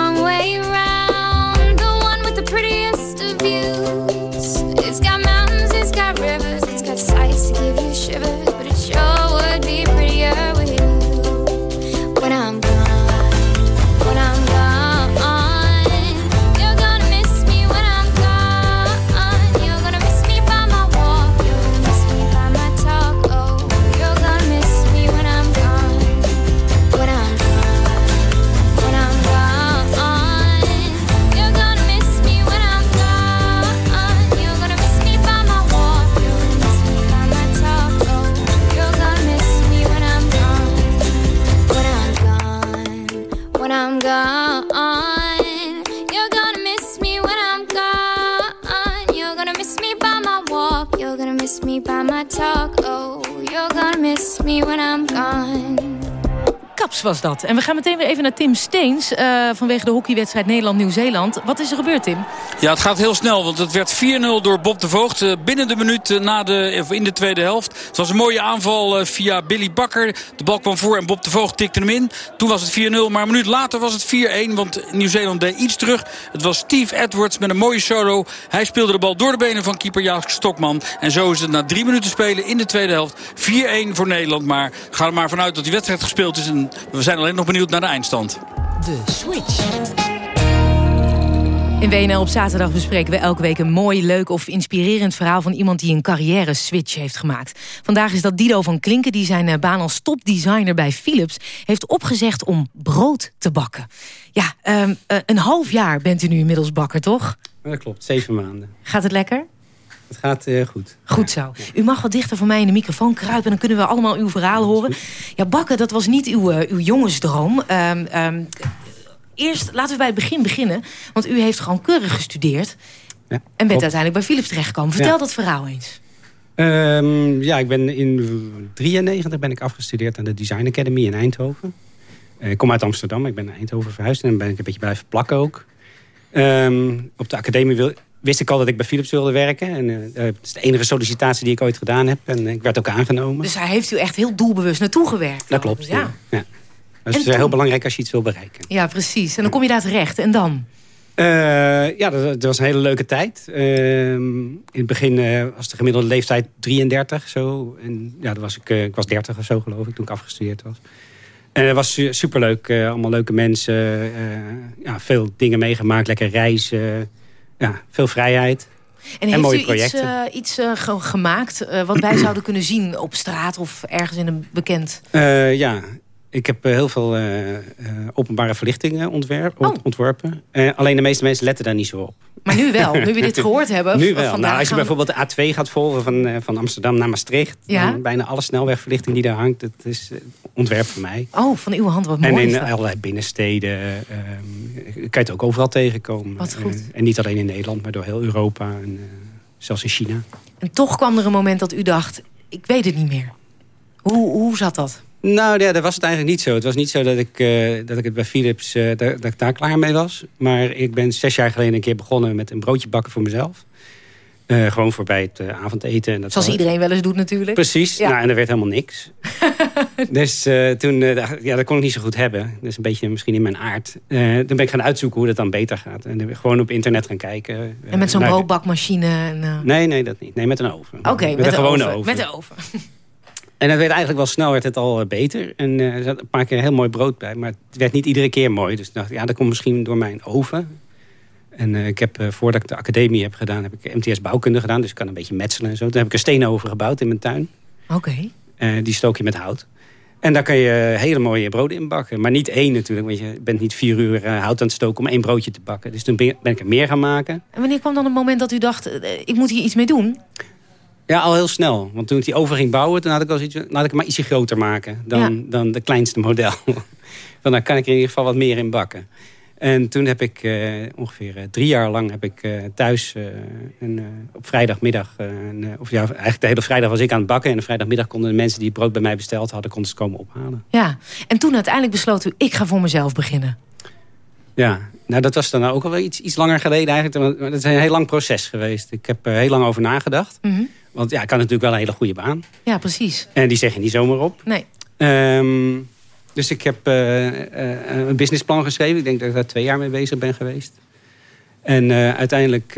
Was dat. En we gaan meteen weer even naar Tim Steens... Uh, vanwege de hockeywedstrijd Nederland-Nieuw-Zeeland. Wat is er gebeurd, Tim? Ja, het gaat heel snel, want het werd 4-0 door Bob de Voogd. Uh, binnen de minuut uh, na de, in de tweede helft. Het was een mooie aanval via Billy Bakker. De bal kwam voor en Bob de Voogd tikte hem in. Toen was het 4-0, maar een minuut later was het 4-1. Want Nieuw-Zeeland deed iets terug. Het was Steve Edwards met een mooie solo. Hij speelde de bal door de benen van keeper Jaak Stokman. En zo is het na drie minuten spelen in de tweede helft 4-1 voor Nederland. Maar ga er maar vanuit dat die wedstrijd gespeeld is... En we zijn alleen nog benieuwd naar de eindstand. De Switch. In WNL op zaterdag bespreken we elke week een mooi, leuk of inspirerend verhaal van iemand die een carrière switch heeft gemaakt. Vandaag is dat Dido van Klinken die zijn eh, baan als topdesigner bij Philips heeft opgezegd om brood te bakken. Ja, um, een half jaar bent u nu inmiddels bakker, toch? Dat klopt, zeven maanden. Gaat het lekker? Het gaat uh, goed. Goed zo. U mag wat dichter van mij in de microfoon kruipen... en dan kunnen we allemaal uw verhaal horen. Ja, bakken, dat was niet uw, uh, uw jongensdroom. Um, um, eerst, laten we bij het begin beginnen. Want u heeft gewoon keurig gestudeerd... Ja, en bent uiteindelijk bij Philips terechtgekomen. Vertel ja. dat verhaal eens. Um, ja, ik ben in 93 ben ik afgestudeerd aan de Design Academy in Eindhoven. Uh, ik kom uit Amsterdam, ik ben naar Eindhoven verhuisd... en ben ik een beetje blijven plakken ook. op de academie wil, wist ik al dat ik bij Philips wilde werken. En uh, het is de enige sollicitatie die ik ooit gedaan heb. En ik werd ook aangenomen. Dus hij heeft u echt heel doelbewust naartoe gewerkt? Dat klopt, ja. ja. Dat is heel belangrijk als je iets wil bereiken. Ja, precies. En dan kom je daar terecht. En dan? Uh, ja, dat, dat, was een hele leuke tijd. Uh, in het begin uh, was de gemiddelde leeftijd 33. Zo. En ja, dat was ik, ik was 30 of zo geloof ik toen ik afgestudeerd was. En het was superleuk. allemaal leuke mensen. ja, veel dingen meegemaakt. Lekker reizen ja, veel vrijheid. En, en heeft mooie u projecten. iets, uh, iets uh, gemaakt uh, wat wij zouden kunnen zien op straat of ergens in een bekend? ja, ik heb heel veel openbare verlichtingen ontwerp, oh. ontworpen. alleen de meeste mensen letten daar niet zo op. Maar nu wel, nu we dit gehoord hebben. Nu wel. Nou, als je bijvoorbeeld de A2 gaat volgen van, uh, van Amsterdam naar Maastricht... Ja? bijna alle snelwegverlichting die daar hangt, dat is uh, ontwerp van mij. Oh, van uw hand, wat mooi. En in allerlei binnensteden uh, kan je het ook overal tegenkomen. Wat goed. en niet alleen in Nederland, maar door heel Europa en zelfs in China. En toch kwam er een moment dat u dacht, ik weet het niet meer. Hoe, hoe zat dat? Nou ja, dat was het eigenlijk niet zo. Het was niet zo dat ik, uh, dat ik het bij Philips uh, dat, dat, ik daar klaar mee was. Maar ik ben zes jaar geleden een keer begonnen met een broodje bakken voor mezelf. Uh, gewoon voorbij het avondeten. En dat Zoals iedereen wel eens doet natuurlijk. Precies, ja. nou, en er werd helemaal niks. dus toen, ja, dat kon ik niet zo goed hebben. Dat is een beetje misschien in mijn aard. toen ben ik gaan uitzoeken hoe dat dan beter gaat. En gewoon op internet gaan kijken. En met zo'n broodbakmachine? En, Nee, nee, dat niet. Nee, met een oven. Oké, met, met, een gewone oven. oven. Met de oven. En het werd eigenlijk wel snel werd het al eh, beter. En uh, er zat een paar keer heel mooi brood bij. Maar het werd niet iedere keer mooi. Dus ik dacht, ja, dat komt misschien door mijn oven. En uh, ik heb, uh, voordat ik de academie heb gedaan... heb ik MTS bouwkunde gedaan. Dus ik kan een beetje metselen en zo. Toen heb ik een steenoven gebouwd in mijn tuin. Oké. Okay. die stook je met hout. En daar kan je hele mooie broden in bakken. Maar niet één natuurlijk, want je bent niet vier uur hout aan het stoken om één broodje te bakken. Dus toen ben ik er meer gaan maken. En wanneer kwam dan het moment dat u dacht, ik moet hier iets mee doen? Ja, al heel snel. Want toen ik die over ging bouwen, toen had ik al iets, laat ik het maar ietsje groter maken dan, dan de kleinste model. Want dan kan ik er in ieder geval wat meer in bakken. En toen heb ik uh, ongeveer uh, drie jaar lang heb ik uh, thuis en, op vrijdagmiddag, of ja, eigenlijk de hele vrijdag was ik aan het bakken. En de vrijdagmiddag konden de mensen die het brood bij mij besteld hadden, konden ze komen ophalen. Ja, en toen uiteindelijk besloot u, ik ga voor mezelf beginnen. Ja, nou dat was dan ook al wel iets, iets langer geleden eigenlijk. Het is een heel lang proces geweest. Ik heb er heel lang over nagedacht. Mm want ja, ik had natuurlijk wel een hele goede baan. Ja, precies. En die zeg je niet zomaar op. Nee. Um, dus ik heb uh, uh, een businessplan geschreven. Ik denk dat ik daar twee jaar mee bezig ben geweest. En uh, uiteindelijk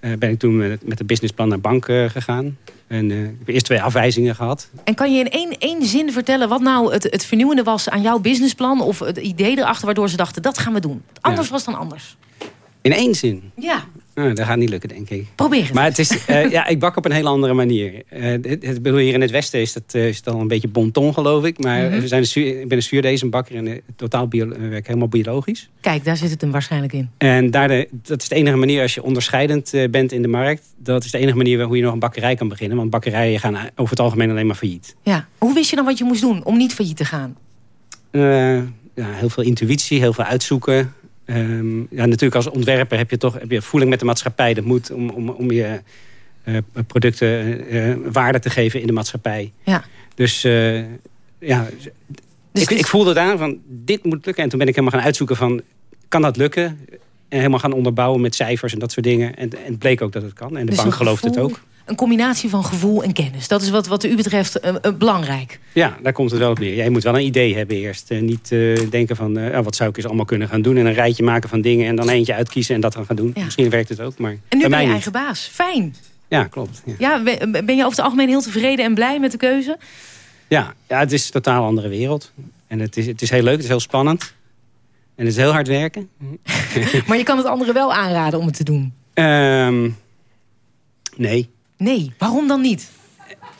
ben ik toen met, met het businessplan naar bank gegaan. En ik heb eerst twee afwijzingen gehad. En kan je in één, één zin vertellen wat nou het, het vernieuwende was aan jouw businessplan? Of het idee erachter waardoor ze dachten, dat gaan we doen. Anders ja. was dan anders. In één zin? Ja. Nou, dat gaat niet lukken, denk ik. Probeer het. Maar het is, uh, ja, ik bak op een hele andere manier. Uh, het, het, bedoel, hier in het Westen is dat, uh, is dat al een beetje bonton, geloof ik. Maar mm -hmm. we zijn een, ik ben een zuurdezenbakker en totaal bio, werk helemaal biologisch. Kijk, daar zit het hem waarschijnlijk in. En daar de, dat is de enige manier als je onderscheidend bent in de markt. Dat is de enige manier hoe je nog een bakkerij kan beginnen. Want bakkerijen gaan over het algemeen alleen maar failliet. Ja. Hoe wist je dan wat je moest doen om niet failliet te gaan? ja, heel veel intuïtie, heel veel uitzoeken. Um, ja, natuurlijk als ontwerper heb je toch heb je voeling met de maatschappij. Dat moet om, om, om je producten waarde te geven in de maatschappij. Ja. Dus ja, dus ik, ik voelde daar van dit moet lukken. En toen ben ik helemaal gaan uitzoeken van kan dat lukken? En helemaal gaan onderbouwen met cijfers en dat soort dingen. En, en het bleek ook dat het kan. En de dus bank gelooft het ook. Een combinatie van gevoel en kennis. Dat is wat, wat u betreft uh, belangrijk. Ja, daar komt het wel op neer. Jij moet wel een idee hebben eerst. Uh, niet denken van, oh, wat zou ik eens allemaal kunnen gaan doen. En een rijtje maken van dingen. En dan eentje uitkiezen en dat dan gaan doen. Ja. Misschien werkt het ook, maar En nu ben je eigen baas. Fijn. Ja, klopt. Ja. ja, ben je over het algemeen heel tevreden en blij met de keuze? Ja, ja het is een totaal andere wereld. En het is, het is heel leuk, het is heel spannend. En het is heel hard werken. maar je kan het anderen wel aanraden om het te doen? Um, nee. Nee, waarom dan niet?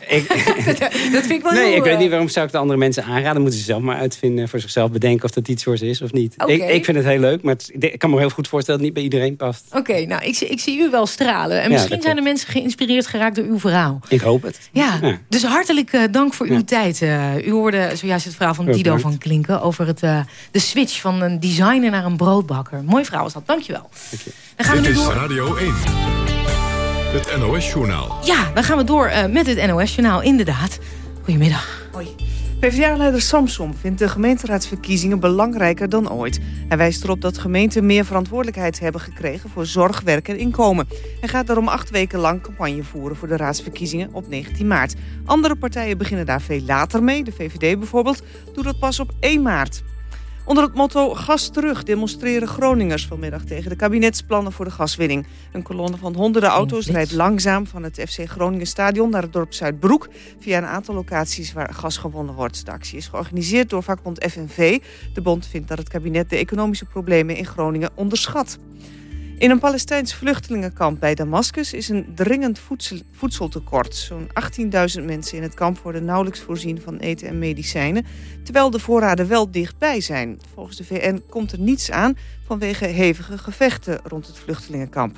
Ik, dat vind ik wel Nee, heel, ik weet niet waarom zou ik de andere mensen aanraden. Moeten ze zelf maar uitvinden voor zichzelf. Bedenken of dat iets voor ze is of niet. Okay. Ik, ik, vind het heel leuk, maar het, ik kan me heel goed voorstellen dat het niet bij iedereen past. Oké, okay, nou, ik, ik, zie u wel stralen. En misschien zijn de mensen geïnspireerd geraakt door uw verhaal. Ik hoop het. Ja, ja. dus hartelijk uh, dank voor uw tijd. Uh, u hoorde zojuist het verhaal van Dido van Klinken... over het, de switch van een designer naar een broodbakker. Mooi verhaal was dat, dankjewel. Dank je. Dan gaan Dit we nu door... is Radio 1. Het NOS-journaal. Ja, dan gaan we door uh, met het NOS-journaal, inderdaad. Goedemiddag. Hoi. PvdA-leider Samsom vindt de gemeenteraadsverkiezingen belangrijker dan ooit. Hij wijst erop dat gemeenten meer verantwoordelijkheid hebben gekregen voor zorg, werk en inkomen. Hij gaat daarom acht weken lang campagne voeren voor de raadsverkiezingen op 19 maart. Andere partijen beginnen daar veel later mee. De VVD bijvoorbeeld doet dat pas op 1 maart. Onder het motto Gas terug demonstreren Groningers vanmiddag tegen de kabinetsplannen voor de gaswinning. Een kolonne van honderden auto's rijdt langzaam van het FC Groningen stadion naar het dorp Zuidbroek via een aantal locaties waar gas gewonnen wordt. De actie is georganiseerd door vakbond FNV. De bond vindt dat het kabinet de economische problemen in Groningen onderschat. In een Palestijns vluchtelingenkamp bij Damascus is een dringend voedsel, voedseltekort. Zo'n 18.000 mensen in het kamp worden nauwelijks voorzien van eten en medicijnen, terwijl de voorraden wel dichtbij zijn. Volgens de VN komt er niets aan vanwege hevige gevechten rond het vluchtelingenkamp.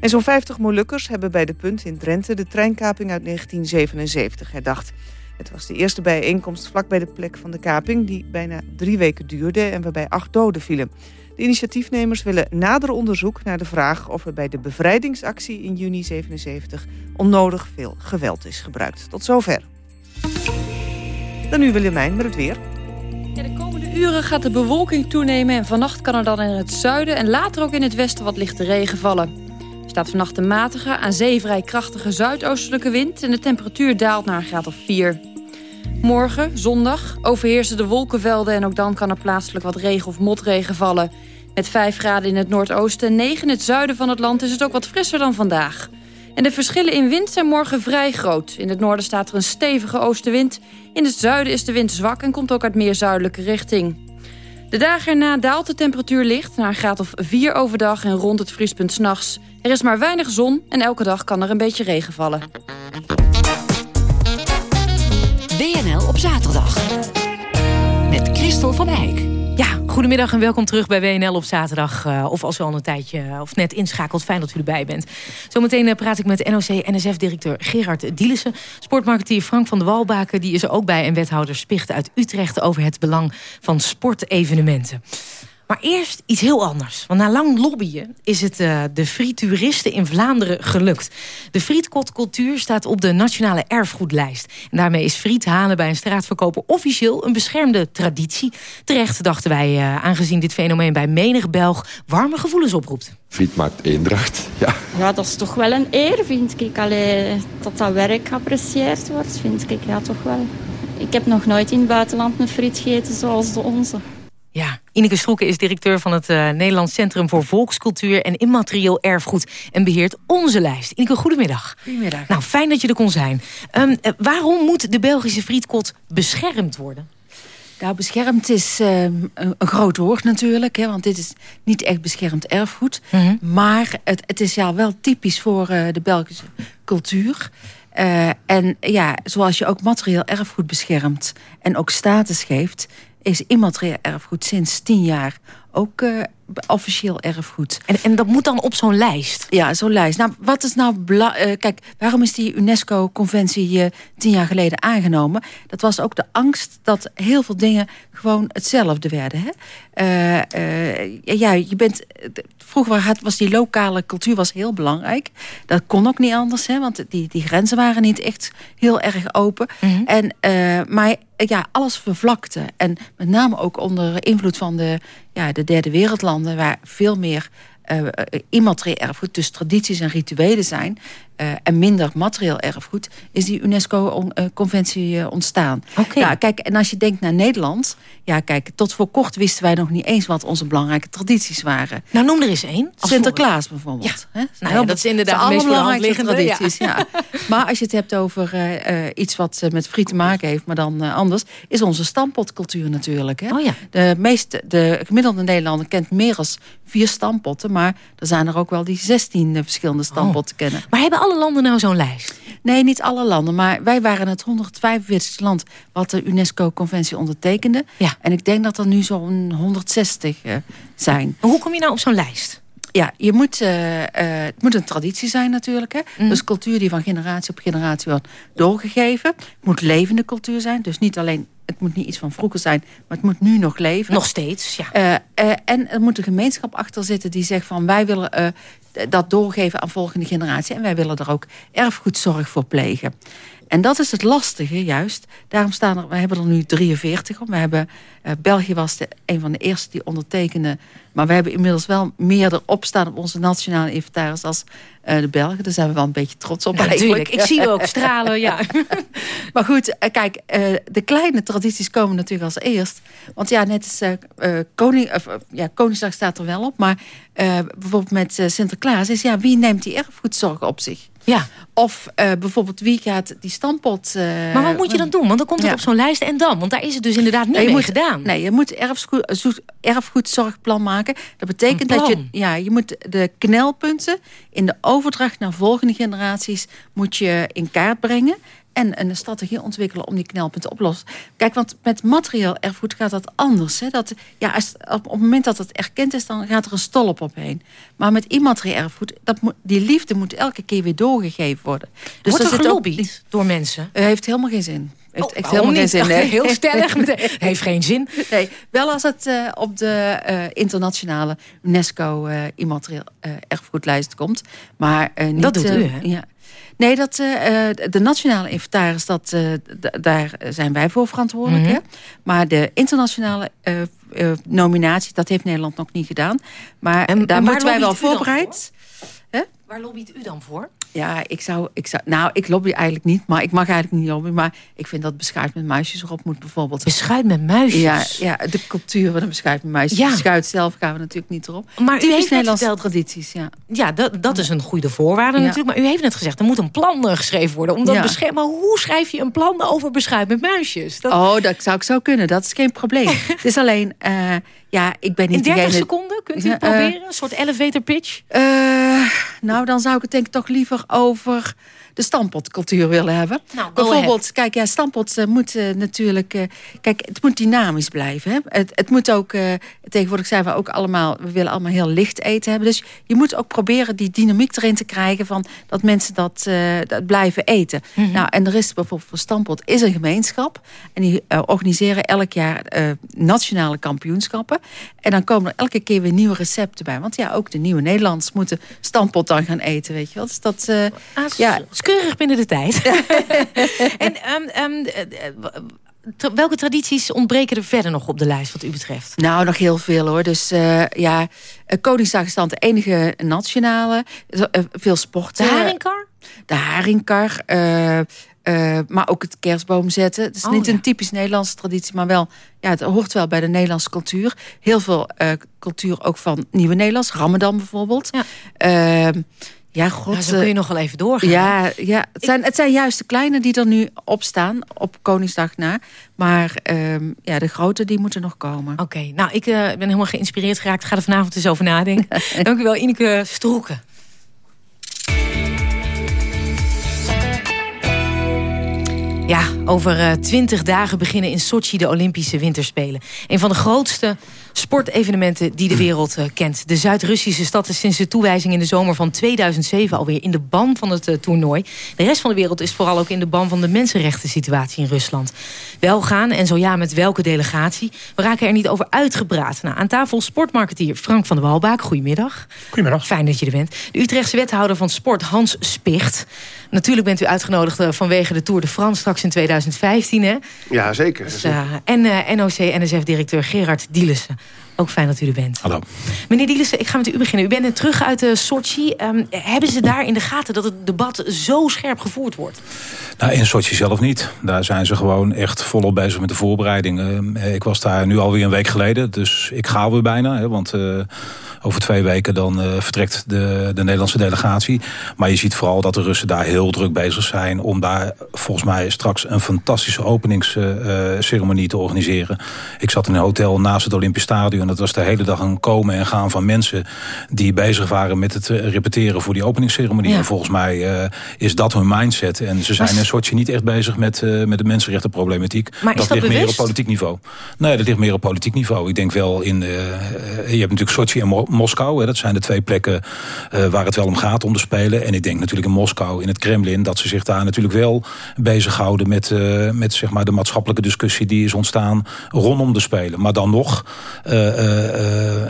En zo'n 50 Molukkers hebben bij de Punt in Drenthe de treinkaping uit 1977 herdacht. Het was de eerste bijeenkomst vlak bij de plek van de kaping... die bijna drie weken duurde en waarbij acht doden vielen. De initiatiefnemers willen nader onderzoek naar de vraag... of er bij de bevrijdingsactie in juni 77 onnodig veel geweld is gebruikt. Tot zover. Dan nu Willemijn met het weer. De komende uren gaat de bewolking toenemen... en vannacht kan er dan in het zuiden en later ook in het westen wat lichte regen vallen. Er staat vannacht een matige, aan zee vrij krachtige zuidoostelijke wind... en de temperatuur daalt naar een graad of 4. Morgen, zondag, overheersen de wolkenvelden... en ook dan kan er plaatselijk wat regen of motregen vallen. Met 5 graden in het noordoosten en 9 in het zuiden van het land... is het ook wat frisser dan vandaag. En de verschillen in wind zijn morgen vrij groot. In het noorden staat er een stevige oostenwind. In het zuiden is de wind zwak en komt ook uit meer zuidelijke richting. De dagen erna daalt de temperatuur licht naar graad of 4 overdag... en rond het vriespunt s'nachts. Er is maar weinig zon en elke dag kan er een beetje regen vallen. WNL op zaterdag. Met Christel van Eijk. Goedemiddag en welkom terug bij WNL op zaterdag. Uh, of als u al een tijdje of net inschakelt, fijn dat u erbij bent. Zometeen uh, praat ik met NOC-NSF-directeur Gerard Dielissen. Sportmarketeer Frank van de Walbaken, die is er ook bij. En wethouder Spicht uit Utrecht over het belang van sportevenementen. Maar eerst iets heel anders. Want na lang lobbyen is het uh, de frieturisten in Vlaanderen gelukt. De frietkotcultuur staat op de nationale erfgoedlijst. En daarmee is friet halen bij een straatverkoper officieel een beschermde traditie. Terecht dachten wij, uh, aangezien dit fenomeen bij menig Belg warme gevoelens oproept. Friet maakt eendracht, ja. Ja, dat is toch wel een eer, vind ik. Allee, dat dat werk geapprecieerd wordt, vind ik. Ja, toch wel. Ik heb nog nooit in het buitenland een friet gegeten zoals de onze. Ineke Schroeken is directeur van het uh, Nederlands Centrum voor Volkscultuur en Immaterieel Erfgoed en beheert onze lijst. Ineke, goedemiddag. Goedemiddag. Nou, fijn dat je er kon zijn. Um, uh, waarom moet de Belgische frietkot beschermd worden? Nou, beschermd is uh, een, een, groot woord natuurlijk, hè, want dit is niet echt beschermd erfgoed. Mm -hmm. Maar het, het, is ja wel typisch voor de Belgische cultuur. en ja, zoals je ook materieel erfgoed beschermt en ook status geeft is immaterieel erfgoed sinds tien jaar ook uh, officieel erfgoed. En, en dat moet dan op zo'n lijst? Ja, zo'n lijst. Nou, wat is nou... Uh, kijk, waarom is die UNESCO-conventie uh, tien jaar geleden aangenomen? Dat was ook de angst dat heel veel dingen gewoon hetzelfde werden. Hè? Uh, ja, je bent... Vroeger was die lokale cultuur was heel belangrijk. Dat kon ook niet anders, hè, want die, die grenzen waren niet echt heel erg open. Mm en, maar ja, alles vervlakte. En met name ook onder invloed van de, ja, de derde wereldlanden... waar veel meer uh, immaterieel erfgoed, dus tradities en rituelen zijn... Uh, en minder materieel erfgoed, is die UNESCO-conventie uh, ontstaan. Okay. Ja, kijk, en als je denkt naar Nederland... ja, kijk, tot voor kort wisten wij nog niet eens... wat onze belangrijke tradities waren. Nou, noem er eens één. Sinterklaas bijvoorbeeld. Ja. Nou, ja, dat is inderdaad de meest belangrijke tradities. Ja. ja. maar als je het hebt over uh, iets wat met friet te maken heeft... maar dan anders, is onze stampotcultuur natuurlijk. Hè? Oh, ja. de, meeste, de gemiddelde Nederlander kent meer dan vier stampotten... maar er zijn er ook wel die 16 verschillende oh. kennen. Maar hebben alle landen nou zo'n lijst? Nee, niet alle landen. Maar wij waren het 145 land wat de UNESCO-conventie ondertekende. Ja. En ik denk dat er nu zo'n 160 uh, zijn. hoe kom je nou op zo'n lijst? Ja, je moet, uh, uh, het moet een traditie zijn natuurlijk. Hè? Mm. Dus cultuur die van generatie op generatie wordt doorgegeven. Het moet levende cultuur zijn. Dus niet alleen het moet niet iets van vroeger zijn, maar het moet nu nog leven. Nog steeds, ja. Uh, uh, en er moet een gemeenschap achter zitten die zegt van wij willen dat doorgeven aan volgende generatie. En wij willen er ook erfgoedzorg voor plegen. En dat is het lastige juist. Daarom staan er, we hebben er nu 43 We hebben, uh, België was de, een van de eerste die ondertekende. Maar we hebben inmiddels wel meer erop staan op onze nationale inventaris als uh, de Belgen. Daar zijn we wel een beetje trots op ja, Natuurlijk, ik zie ook stralen, ja. maar goed, uh, kijk, de kleine tradities komen natuurlijk als eerst. Want ja, net als koning, ja, Koningsdag staat er wel op. Maar bijvoorbeeld met Sinterklaas is ja, wie neemt die erfgoedzorg op zich? Ja. Of uh, bijvoorbeeld wie gaat die stampot... Uh, maar wat moet je dan doen? Want dan komt het ja. op zo'n lijst en dan. Want daar is het dus inderdaad niet nee, mee moet, gedaan. Nee, je moet erfgoed, erfgoedzorgplan maken. Dat betekent dat je... Ja, je moet de knelpunten in de overdracht naar volgende generaties... moet je in kaart brengen en een strategie ontwikkelen om die knelpunten op te lossen. Kijk, want met materieel erfgoed gaat dat anders. Hè? Dat, ja, als, op, op het moment dat het erkend is, dan gaat er een stolp opheen. Maar met immaterieel erfgoed, dat moet, die liefde moet elke keer weer doorgegeven worden. Dus Wordt er gelobbyd door mensen? Uh, heeft helemaal geen zin. Heeft oh, echt helemaal geen zin. Nee. Heel stellig. heeft geen zin. Nee, wel als het uh, op de uh, internationale UNESCO immaterieel erfgoedlijst komt. Maar niet, dat doet u, hè? Ja. Nee, dat, uh, de nationale inventaris, dat, uh, daar zijn wij voor verantwoordelijk. Mm -hmm. hè? Maar de internationale nominatie, dat heeft Nederland nog niet gedaan. Maar en, daar en moeten wij wel voorbereid. Voor? Waar lobbyt u dan voor? Ja, ik zou, ik zou... Nou, ik lobby eigenlijk niet, maar ik mag eigenlijk niet lobbyen. Maar ik vind dat beschuit met muisjes erop moet bijvoorbeeld. Beschuit met muisjes? Ja, ja de cultuur van een beschuit met muisjes. Ja. Beschuit zelf gaan we natuurlijk niet erop. Maar u heeft Nederlandse verteld... tradities, ja. Ja, dat, dat is een goede voorwaarde ja. natuurlijk. Maar u heeft net gezegd, er moet een plan geschreven worden. Om dat ja. beschermen. Maar hoe schrijf je een plan over beschuit met muisjes? Dat... Oh, dat zou ik zo kunnen. Dat is geen probleem. Het is alleen... Uh, ja, ik ben niet In 30 degene... seconden kunt u het proberen? Uh, een soort elevator pitch? Uh, nou, dan zou ik het denk ik toch liever over de stampotcultuur willen hebben. Nou, Bijvoorbeeld, kijk, ja, stampot uh, moet uh, natuurlijk... Uh, kijk, het moet dynamisch blijven. Hè? Het, het moet ook... tegenwoordig zijn we ook allemaal... We willen allemaal heel licht eten hebben. Dus je moet ook proberen die dynamiek erin te krijgen... van dat mensen dat, dat blijven eten. Mm -hmm. Nou, en er is bijvoorbeeld voor Stampot is een gemeenschap. En die organiseren elk jaar nationale kampioenschappen. En dan komen er elke keer weer nieuwe recepten bij. Want ja, ook de nieuwe Nederlanders moeten Stampot dan gaan eten, weet je wel. Dus dat... Ah, ja, keurig binnen de tijd. en um, um, tra welke tradities ontbreken er verder nog op de lijst wat u betreft? Nou, nog heel veel hoor. Dus uh, ja, Koningsdag is dan de enige nationale. Veel sporten. De haringkar? De haringkar. Uh, uh, maar ook het kerstboom zetten. Het is oh, niet ja. een typisch Nederlandse traditie, maar wel, ja, het hoort wel bij de Nederlandse cultuur. Heel veel uh, cultuur ook van Nieuwe Nederlands, Ramadan bijvoorbeeld. Ja. Uh, ja, god. Zo kun je nog wel even doorgaan. Ja, ja het, zijn, het zijn juist de kleine die er nu op staan, op Koningsdag na. Maar um, ja, de grote die moeten nog komen. Oké, okay, nou, ik uh, ben helemaal geïnspireerd geraakt. Ik ga er vanavond eens over nadenken. Dank u wel, Ineke Stroeken. Ja, over twintig dagen beginnen in Sochi de Olympische Winterspelen. Een van de grootste sportevenementen die de wereld uh, kent. De Zuid-Russische stad is sinds de toewijzing in de zomer van 2007 alweer in de ban van het uh, toernooi. De rest van de wereld is vooral ook in de ban van de mensenrechten situatie in Rusland. Wel gaan en zo ja met welke delegatie. We raken er niet over uitgepraat. Nou, aan tafel sportmarketeer Frank van der Walbaak. Goedemiddag. Goedemiddag. Fijn dat je er bent. De Utrechtse wethouder van sport Hans Spicht. Natuurlijk bent u uitgenodigd uh, vanwege de Tour de France straks in 2015, hè? Ja, zeker. Dus, en NOC-NSF-directeur Gerard Dielissen. Ook fijn dat u er bent. Hallo. Meneer Dielissen, ik ga met u beginnen. U bent net terug uit uh, Sochi. Um, hebben ze daar in de gaten dat het debat zo scherp gevoerd wordt? Nou, in Sochi zelf niet. Daar zijn ze gewoon echt volop bezig met de voorbereidingen. Uh, ik was daar nu alweer een week geleden, dus ik ga alweer bijna. Hè, want uh, over twee weken dan vertrekt de, de Nederlandse delegatie. Maar je ziet vooral dat de Russen daar heel druk bezig zijn... om daar volgens mij straks een fantastische openingsceremonie te organiseren. Ik zat in een hotel naast het Olympisch Stadion dat was de hele dag een komen en gaan van mensen... die bezig waren met het eh, repeteren voor die openingsceremonie. Ja. En volgens mij is dat hun mindset. En ze zijn in Sochi niet echt bezig met, met de mensenrechtenproblematiek. Maar dat, dat ligt bewust? meer op politiek niveau. Nee, dat ligt meer op politiek niveau. Ik denk wel in... Uh, je hebt natuurlijk Sochi en Moskou. Hè, dat zijn de twee plekken waar het wel om gaat om de Spelen. En ik denk natuurlijk in Moskou, in het Kremlin... dat ze zich daar natuurlijk wel bezighouden met, met zeg maar, de maatschappelijke discussie... die is ontstaan rondom de Spelen. Maar dan nog... Uh,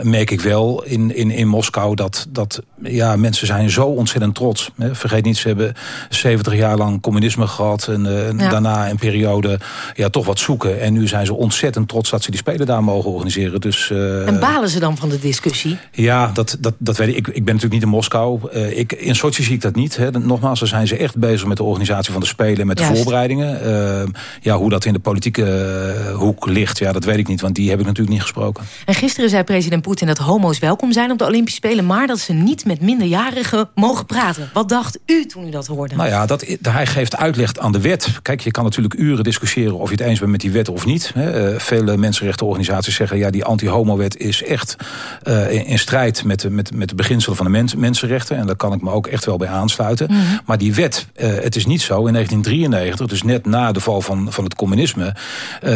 merk ik wel in, in, in Moskou dat, dat ja, mensen zijn zo ontzettend trots. Hè. Vergeet niet, ze hebben 70 jaar lang communisme gehad. En ja. daarna een periode ja, toch wat zoeken. En nu zijn ze ontzettend trots dat ze die Spelen daar mogen organiseren. Dus, uh, en balen ze dan van de discussie? Ja, dat, dat, dat weet ik. ik. Ik ben natuurlijk niet in Moskou. ik, in Sochi zie ik dat niet. Hè. Nogmaals, daar zijn ze echt bezig met de organisatie van de Spelen. Met de Juist. voorbereidingen. ja, hoe dat in de politieke hoek ligt, ja, dat weet ik niet. Want die heb ik natuurlijk niet gesproken. En gisteren zei president Poetin dat homo's welkom zijn op de Olympische Spelen... maar dat ze niet met minderjarigen mogen praten. Wat dacht u toen u dat hoorde? Nou ja, dat, hij geeft uitleg aan de wet. Kijk, je kan natuurlijk uren discussiëren of je het eens bent met die wet of niet. Hè. Vele mensenrechtenorganisaties zeggen... ja, die anti-homo-wet is echt uh, in, in, strijd met, met, met de beginselen van de mens, mensenrechten. En daar kan ik me ook echt wel bij aansluiten. Mhm. Mm -hmm. Maar die wet, uh, het is niet zo. In 1993, dus net na de val van, van het communisme... Uh,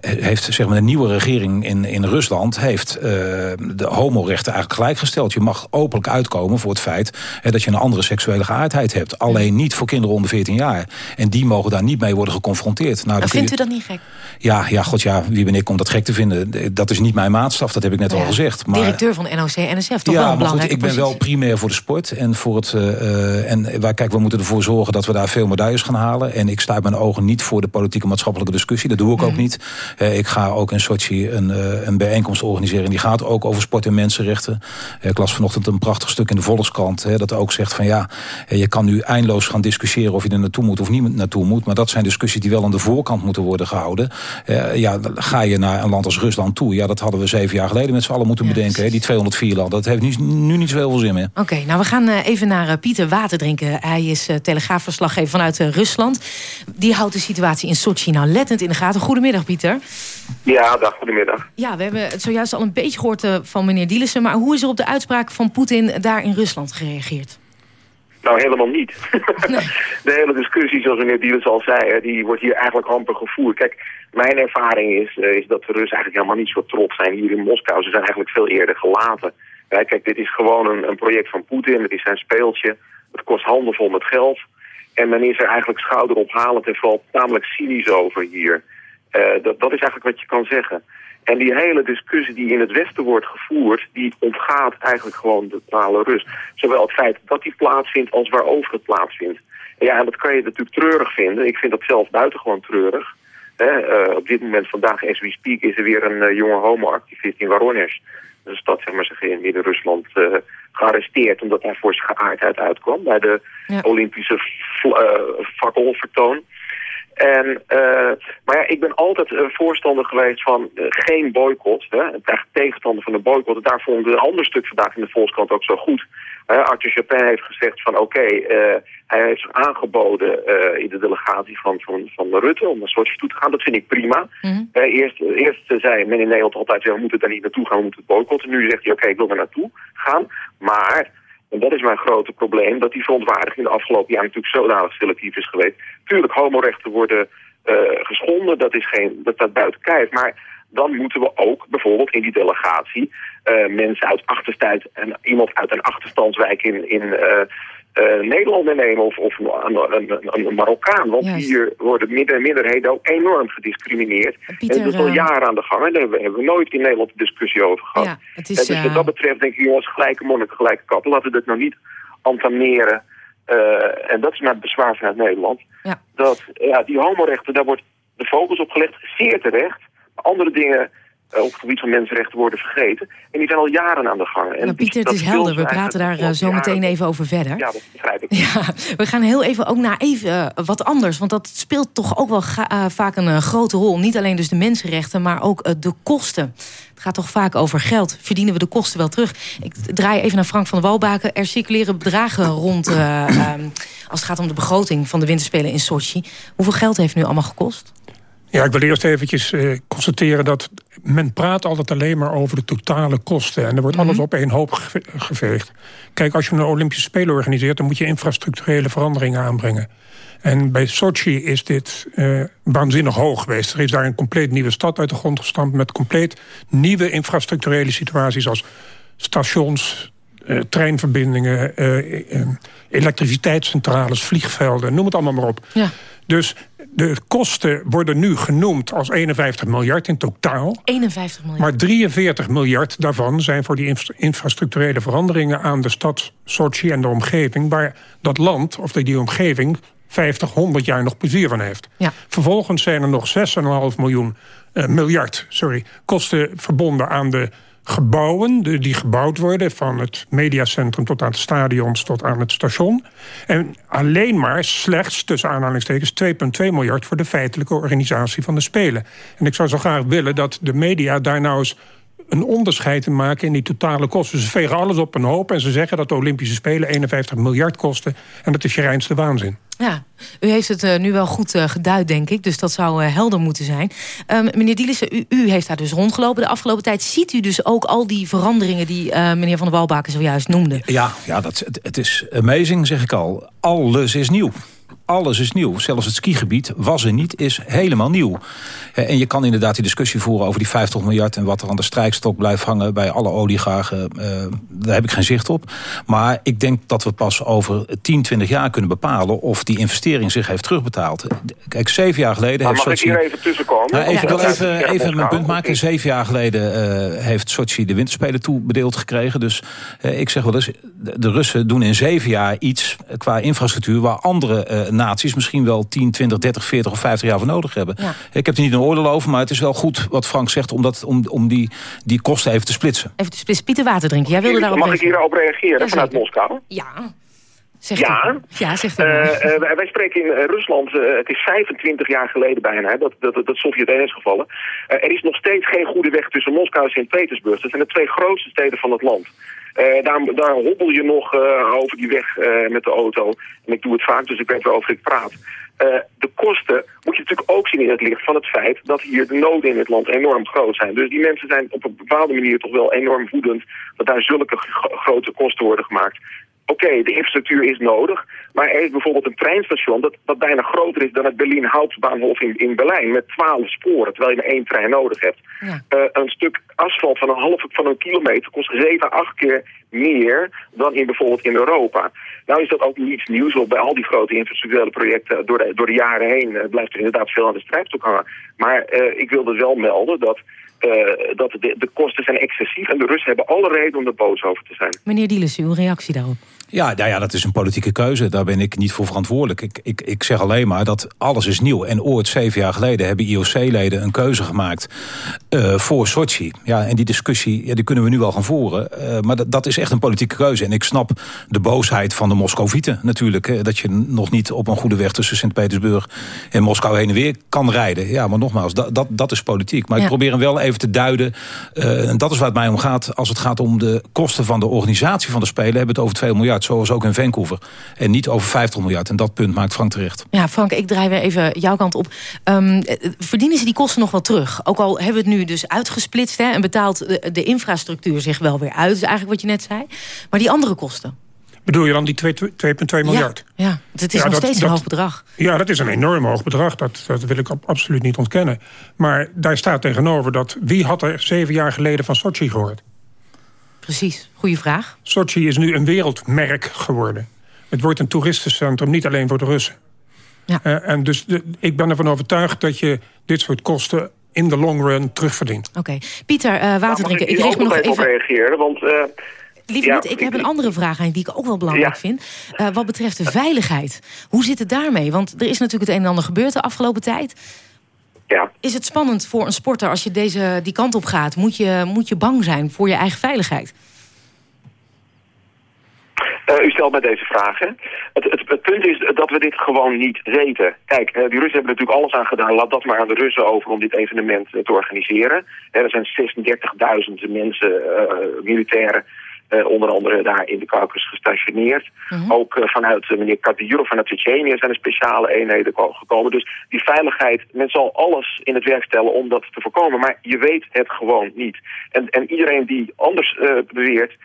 heeft zeg maar, een nieuwe regering in, in Rusland... heeft uh, de homorechten eigenlijk gelijkgesteld. Je mag openlijk uitkomen voor het feit hè, dat je een andere seksuele geaardheid hebt. Alleen niet voor kinderen onder 14 jaar. En die mogen daar niet mee worden geconfronteerd. Nou, vindt je... u dat niet gek? Ja, ja, god ja, wie ben ik om dat gek te vinden? Dat is niet mijn maatstaf, dat heb ik net ja, al gezegd. Maar... Directeur van NOC-NSF, toch ja, wel een maar goed, belangrijke ik ben positie. wel primair voor de sport. En, voor het, uh, en waar, kijk, we moeten ervoor zorgen dat we daar veel medailles gaan halen. En ik sta mijn ogen niet voor de politieke maatschappelijke discussie. Dat doe ik mm. ook niet. Uh, ik ga ook in Sochi een, uh, een bijeenkomst organiseren. En die gaat ook over sport en mensenrechten. ik las vanochtend een prachtig stuk in de Volkskrant. Hè, dat ook zegt van ja, je kan nu eindeloos gaan discussiëren... of je er naartoe moet of niet naartoe moet. Maar dat zijn discussies die wel aan de voorkant moeten worden gehouden. ja, ga je naar een land als Rusland toe. Ja, dat hadden we zeven jaar geleden met z'n allen moeten ja, bedenken. Hè, die 204 landen. Dat heeft nu, nu niet zoveel zin meer. Oké, okay, nou we gaan uh, even naar uh, Pieter Waterdrinken. Hij is uh, telegraafverslaggever vanuit Rusland. Die houdt de situatie in Sochi nou lettend in de gaten. Goedemiddag, Pieter. Ja, dag, goedemiddag. Ja, we hebben het zojuist al een beetje gehoord van meneer Dielissen. Maar hoe is er op de uitspraak van Poetin daar in Rusland gereageerd? Nou, helemaal niet. Nee. De hele discussie, zoals meneer Dielens al zei, die wordt hier eigenlijk amper gevoerd. Kijk, mijn ervaring is, uh, is dat de Russen eigenlijk helemaal niet zo trots zijn hier in Moskou. Ze zijn eigenlijk veel eerder gelaten. Ja, kijk, dit is gewoon een, een project van Poetin, het is zijn speeltje. Het kost handenvol met geld. En men is er eigenlijk schouderophalend en vooral tamelijk cynisch over hier. Uh, dat, dat is eigenlijk wat je kan zeggen. En die hele discussie die in het Westen wordt gevoerd... die ontgaat eigenlijk gewoon de totale rust. Zowel het feit dat die plaatsvindt als waarover het plaatsvindt. En ja, en dat kan je natuurlijk treurig vinden. Ik vind dat zelf buitengewoon treurig. Uh, op dit moment, vandaag as we speak, is er weer een uh, jonge homoactivist in Voronezh. Een stad, zeg maar in Midden-Rusland uh, gearresteerd... omdat hij voor zijn geaardheid uitkwam bij de ja. Olympische fakkelvertoon. En, uh, maar ja, ik ben altijd uh, voorstander geweest van uh, geen boycott. Hè, echt tegenstander van de boycott. En daar vond ik een ander stuk vandaag in de Volkskrant ook zo goed. Arthur Chapin heeft gezegd van oké, okay, hij heeft zich aangeboden in de delegatie van, van, van Rutte om naar Sochi toe te gaan. Dat vind ik prima. Mhm. Mm -hmm. eerst, eerst zei men in Nederland altijd, we moeten daar niet naartoe gaan, we moeten boycotten. Nu zegt hij oké, okay, ik wil er naartoe gaan. Maar en dat is mijn grote probleem, dat die verontwaardiging de afgelopen jaar natuurlijk zodanig selectief is geweest. Tuurlijk, homorechten worden uh, geschonden, dat, is geen, dat staat buiten kijf. Maar dan moeten we ook bijvoorbeeld in die delegatie uh, mensen uit achterstijd en iemand uit een achterstandswijk in, in uh, uh, Nederland nemen of, of een, een, een, Marokkaan. Want Juist. hier worden midden, minderheden ook enorm gediscrimineerd. Pieter, en dat is al jaren aan de gang. En daar hebben we nooit in Nederland een discussie over gehad. Ja, het is, en dus wat dat betreft denk ik, jongens, gelijke monniken, gelijke kappen. Laten we dat nou niet antameren. En dat is mijn bezwaar vanuit Nederland. Ja. Dat ja, die homorechten, daar wordt de focus op gelegd, zeer terecht. Andere dingen op het gebied van mensenrechten worden vergeten. En die zijn al jaren aan de gang. En Pieter, het is helder. We praten daar uh, zo meteen even over verder. Ja, dat begrijp ik. Ja, we gaan heel even ook naar even uh, wat anders. Want dat speelt toch ook wel vaak een grote rol. Niet alleen dus de mensenrechten, maar ook de kosten. Het gaat toch vaak over geld. Verdienen we de kosten wel terug? Ik draai even naar Frank van der Walbaken. Er circuleren bedragen rond um, als het gaat om de begroting van de winterspelen in Sochi. Hoeveel geld heeft nu allemaal gekost? Ja, ik wil eerst eventjes uh, constateren dat men praat altijd alleen maar over de totale kosten. En er wordt mm -hmm. alles op één hoop ge geveegd. Kijk, als je een Olympische Spelen organiseert... dan moet je infrastructurele veranderingen aanbrengen. En bij Sochi is dit uh, waanzinnig hoog geweest. Er is daar een compleet nieuwe stad uit de grond gestampt... met compleet nieuwe infrastructurele situaties als stations... Uh, treinverbindingen, elektriciteitscentrales, vliegvelden, noem het allemaal maar op. Ja. Dus de kosten worden nu genoemd als 51 miljard in totaal. 51 miljard. Maar 43 miljard daarvan zijn voor die infrastructurele veranderingen... aan de stad Sochi en de omgeving... waar dat land, of die omgeving, 50, 100 jaar nog plezier van heeft. Ja. Vervolgens zijn er nog 6,5 miljoen, uh, miljard sorry, kosten verbonden aan de gebouwen die gebouwd worden... van het mediacentrum tot aan het stadions tot aan het station. En alleen maar slechts, tussen aanhalingstekens... 2,2 miljard voor de feitelijke organisatie van de Spelen. En ik zou zo graag willen dat de media daar nou eens een onderscheid te maken in die totale kosten. Ze vegen alles op een hoop en ze zeggen dat de Olympische Spelen 51 miljard kosten. En dat is je reinste waanzin. Ja, u heeft het uh, nu wel goed uh, geduid, denk ik. Dus dat zou uh, helder moeten zijn. Um, meneer Dielissen, u, u, heeft daar dus rondgelopen de afgelopen tijd. Ziet u dus ook al die veranderingen die meneer Van der Walbaken zojuist noemde? Ja, ja dat, het, het is amazing, zeg ik al. Alles is nieuw alles is nieuw. Zelfs het skigebied was er niet, is helemaal nieuw. En je kan inderdaad die discussie voeren over die 50 miljard... en wat er aan de strijkstok blijft hangen bij alle oligarchen. Uh, daar heb ik geen zicht op. Maar ik denk dat we pas over 10, 20 jaar kunnen bepalen... of die investering zich heeft terugbetaald. Kijk, zeven jaar geleden... Maar heeft mag Sochi... ik hier even tussenkomen? Nou, even, ja, wil even, even mijn punt maken. Zeven jaar geleden uh, heeft Sochi de winterspelen toebedeeld gekregen. Dus uh, ik zeg wel eens, de, de Russen doen in zeven jaar iets qua infrastructuur... waar andere naties misschien wel 10, 20, 30, 40 of 50 jaar voor nodig hebben. Ja. Ik heb er niet een oordeel over, maar het is wel goed wat Frank zegt... om, dat, om, om die, die kosten even te splitsen. Even te splitsen. Pieter water drinken. Jij wilde daarop Mag ik hierop reageren ja, vanuit Moskou? Ja. Zegt ja, ja zegt uh, uh, wij spreken in uh, Rusland, het is 25 jaar geleden bijna dat, dat, dat Sovjet-Unie is gevallen. er is nog steeds geen goede weg tussen Moskou en Sint-Petersburg. Dat zijn de twee grootste steden van het land. Uh, daar, hobbel je nog uh, over die weg uh, met de auto. En ik doe het vaak, dus ik weet waarover ik praat. de kosten moet je natuurlijk ook zien in het licht van het feit... dat hier de noden in het land enorm groot zijn. Dus die mensen zijn op een bepaalde manier toch wel enorm voedend... dat daar zulke grote kosten worden gemaakt. Oké, okay, de infrastructuur is nodig, maar er is bijvoorbeeld een treinstation dat, dat bijna groter is dan het Berlin-Hauptbahnhof in, in Berlijn met 12 sporen, terwijl je maar één trein nodig hebt. Ja. Uh, een stuk asfalt van een half van een kilometer kost 7, 8 keer meer dan in bijvoorbeeld in Europa. Nou is dat ook niets nieuws, want bij al die grote infrastructurele projecten door de, door de jaren heen uh, blijft er inderdaad veel aan de strijdstok hangen. Maar uh, ik wilde wel melden dat dat de, de kosten zijn excessief en de Russen hebben alle reden om er boos over te zijn. Meneer Dielis, uw reactie daarop? Ja, nou ja, dat is een politieke keuze. Daar ben ik niet voor verantwoordelijk. Ik, ik, ik zeg alleen maar dat alles is nieuw. En ooit, zeven jaar geleden, hebben IOC-leden een keuze gemaakt uh, voor Sochi. Ja, en die discussie ja, die kunnen we nu wel gaan voeren. Uh, maar dat, dat is echt een politieke keuze. En ik snap de boosheid van de Moscovieten natuurlijk. Hè, dat je nog niet op een goede weg tussen Sint-Petersburg en Moskou heen en weer kan rijden. Ja, maar nogmaals, dat, dat, dat is politiek. Maar ja. ik probeer hem wel even te duiden. Uh, en dat is waar het mij om gaat. Als het gaat om de kosten van de organisatie van de Spelen... hebben we het over 2 miljard zoals ook in Vancouver. En niet over 50 miljard. En dat punt maakt Frank terecht. Ja, Frank, ik draai weer even jouw kant op. Um, verdienen ze die kosten nog wel terug? Ook al hebben we het nu dus uitgesplitst... Hè, en betaalt de, de infrastructuur zich wel weer uit. is eigenlijk wat je net zei. Maar die andere kosten? Bedoel je dan die 2,2 miljard? Ja, ja, het is nog steeds een hoog bedrag. Ja, dat is een enorm hoog bedrag. Dat, dat wil ik absoluut niet ontkennen. Maar daar staat tegenover dat... wie had er zeven jaar geleden van Sochi gehoord? Precies, goede vraag. Sochi is nu een wereldmerk geworden. Het wordt een toeristencentrum, niet alleen voor de Russen. Ja. Uh, en dus de, ik ben ervan overtuigd dat je dit soort kosten in de long run terugverdient. Oké. Pieter, uh, water drinken. ik, ik me nog even... op reageren, want... Uh, Lieve ja, ik heb een andere vraag aan die ik ook wel belangrijk vind. Uh, wat betreft de veiligheid. Hoe zit het daarmee? Want er is natuurlijk het een en ander gebeurd de afgelopen tijd. Ja. Is het spannend voor een sporter als je deze, die kant op gaat? Moet je, moet je bang zijn voor je eigen veiligheid? Uh, u stelt mij deze vragen. Het, het, het, punt is dat we dit gewoon niet weten. Kijk, uh, die Russen hebben natuurlijk alles aan gedaan. Laat dat maar aan de Russen over om dit evenement uh, te organiseren. er zijn 36.000 mensen, militairen, onder andere daar in de Caucasus gestationeerd. Mhm. Ook vanuit meneer Kadyrov, vanuit Tsjetsjenië zijn er speciale eenheden gekomen. Dus die veiligheid, men zal alles in het werk stellen om dat te voorkomen. Maar je weet het gewoon niet. En, en iedereen die anders beweert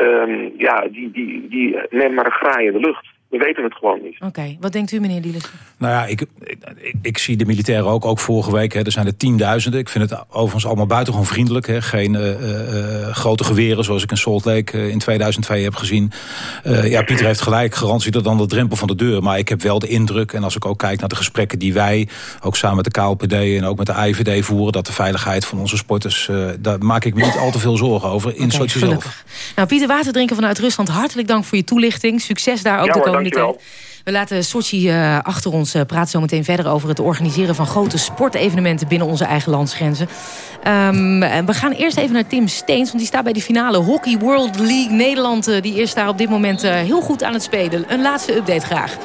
um, ja, die, die, die neemt maar een graai in de lucht. We weten het gewoon niet. Oké, wat denkt u meneer Dielissen? Nou ja, ik, ik, ik, zie de militairen ook, ook vorige week. Hè, er zijn er tienduizenden. Ik vind het overigens allemaal buitengewoon vriendelijk. Hè. Geen uh, uh, grote geweren zoals ik in Salt Lake uh, in 2002 heb gezien. ja, Pieter heeft gelijk, garantie dat dan de drempel van de deur. Maar ik heb wel de indruk, en als ik ook kijk naar de gesprekken die wij... ook samen met de KLPD en ook met de IVD voeren... dat de veiligheid van onze sporters, daar maak ik me niet al te veel zorgen over in okay, Sochi zelf. Nou, Pieter Waterdrinken vanuit Rusland, hartelijk dank voor je toelichting. Succes daar ook ja, de komende we laten Sochi uh, achter ons uh, praten zo meteen verder over het organiseren van grote sportevenementen binnen onze eigen landsgrenzen. Um, we gaan eerst even naar Tim Steens, want die staat bij de finale Hockey World League Nederland. Uh, die is daar op dit moment heel goed aan het spelen. Een laatste update graag.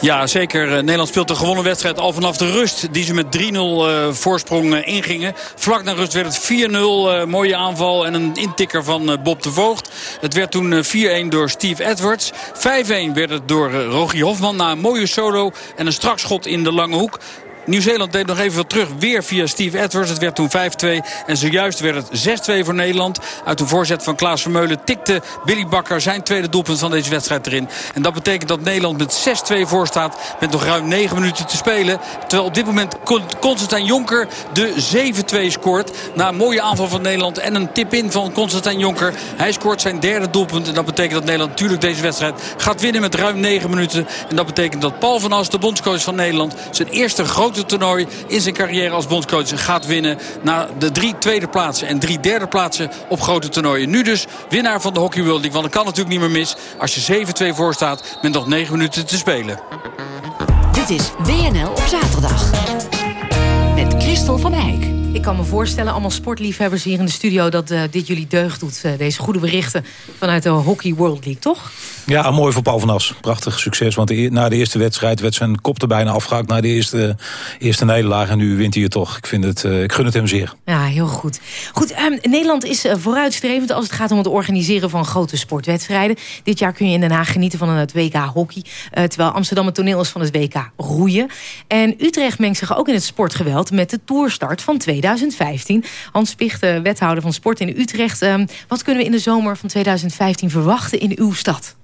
Ja, zeker. Eh, Nederland speelt een gewonnen wedstrijd al vanaf de rust. Die ze met 3-0 uh, eh, voorsprong uh, ingingen. Vlak na rust werd het 4-0. mooie aanval en een intikker van Bob de Voogd. Het werd toen 4-1 door Steve Edwards. 5-1 werd het door Rogie Hofman na een mooie solo en een strak schot in de lange hoek. Nieuw-Zeeland deed nog even wat terug. Weer via Steve Edwards. Het werd toen 5-2. En zojuist werd het 6-2 voor Nederland. Uit een voorzet van Klaas Vermeulen tikte Billy Bakker zijn tweede doelpunt van deze wedstrijd erin. En dat betekent dat Nederland met 6-2 voor staat. Met nog ruim 9 minuten te spelen. Terwijl op dit moment Constantijn Jonker de 7-2 scoort. Na een mooie aanval van Nederland en een tip-in van Constantijn Jonker. Hij scoort zijn derde doelpunt. En dat betekent dat Nederland natuurlijk deze wedstrijd gaat winnen met ruim 9 minuten. En dat betekent dat Paul van As, de bondscoach van Nederland... zijn eerste grote grote toernooi in zijn carrière als bondscoach gaat winnen. Na de drie tweede plaatsen en drie derde plaatsen op grote toernooien. Nu dus winnaar van de Hockey World League. Want dat kan natuurlijk niet meer mis als je 7-2 voor staat met nog 9 minuten te spelen. Dit is WNL op zaterdag. Met Christel van Eijk. Ik kan me voorstellen, allemaal sportliefhebbers hier in de studio... dat uh, dit jullie deugd doet, uh, deze goede berichten vanuit de Hockey World League, toch? Ja, mooi voor Paul van As. Prachtig succes. Want de, na de eerste wedstrijd werd zijn kop er bijna afgehakt... na de eerste, eerste nederlaag. En nu wint hij het toch. Ik, vind het, uh, ik gun het hem zeer. Ja, heel goed. Goed, um, Nederland is vooruitstrevend als het gaat om het organiseren van grote sportwedstrijden. Dit jaar kun je in Den Haag genieten van het WK hockey. terwijl Amsterdam het toneel is van het WK roeien. En Utrecht mengt zich ook in het sportgeweld met de toerstart van 2015. Hans Pichte, wethouder van sport in Utrecht. Um, wat kunnen we in de zomer van 2015 verwachten in uw stad?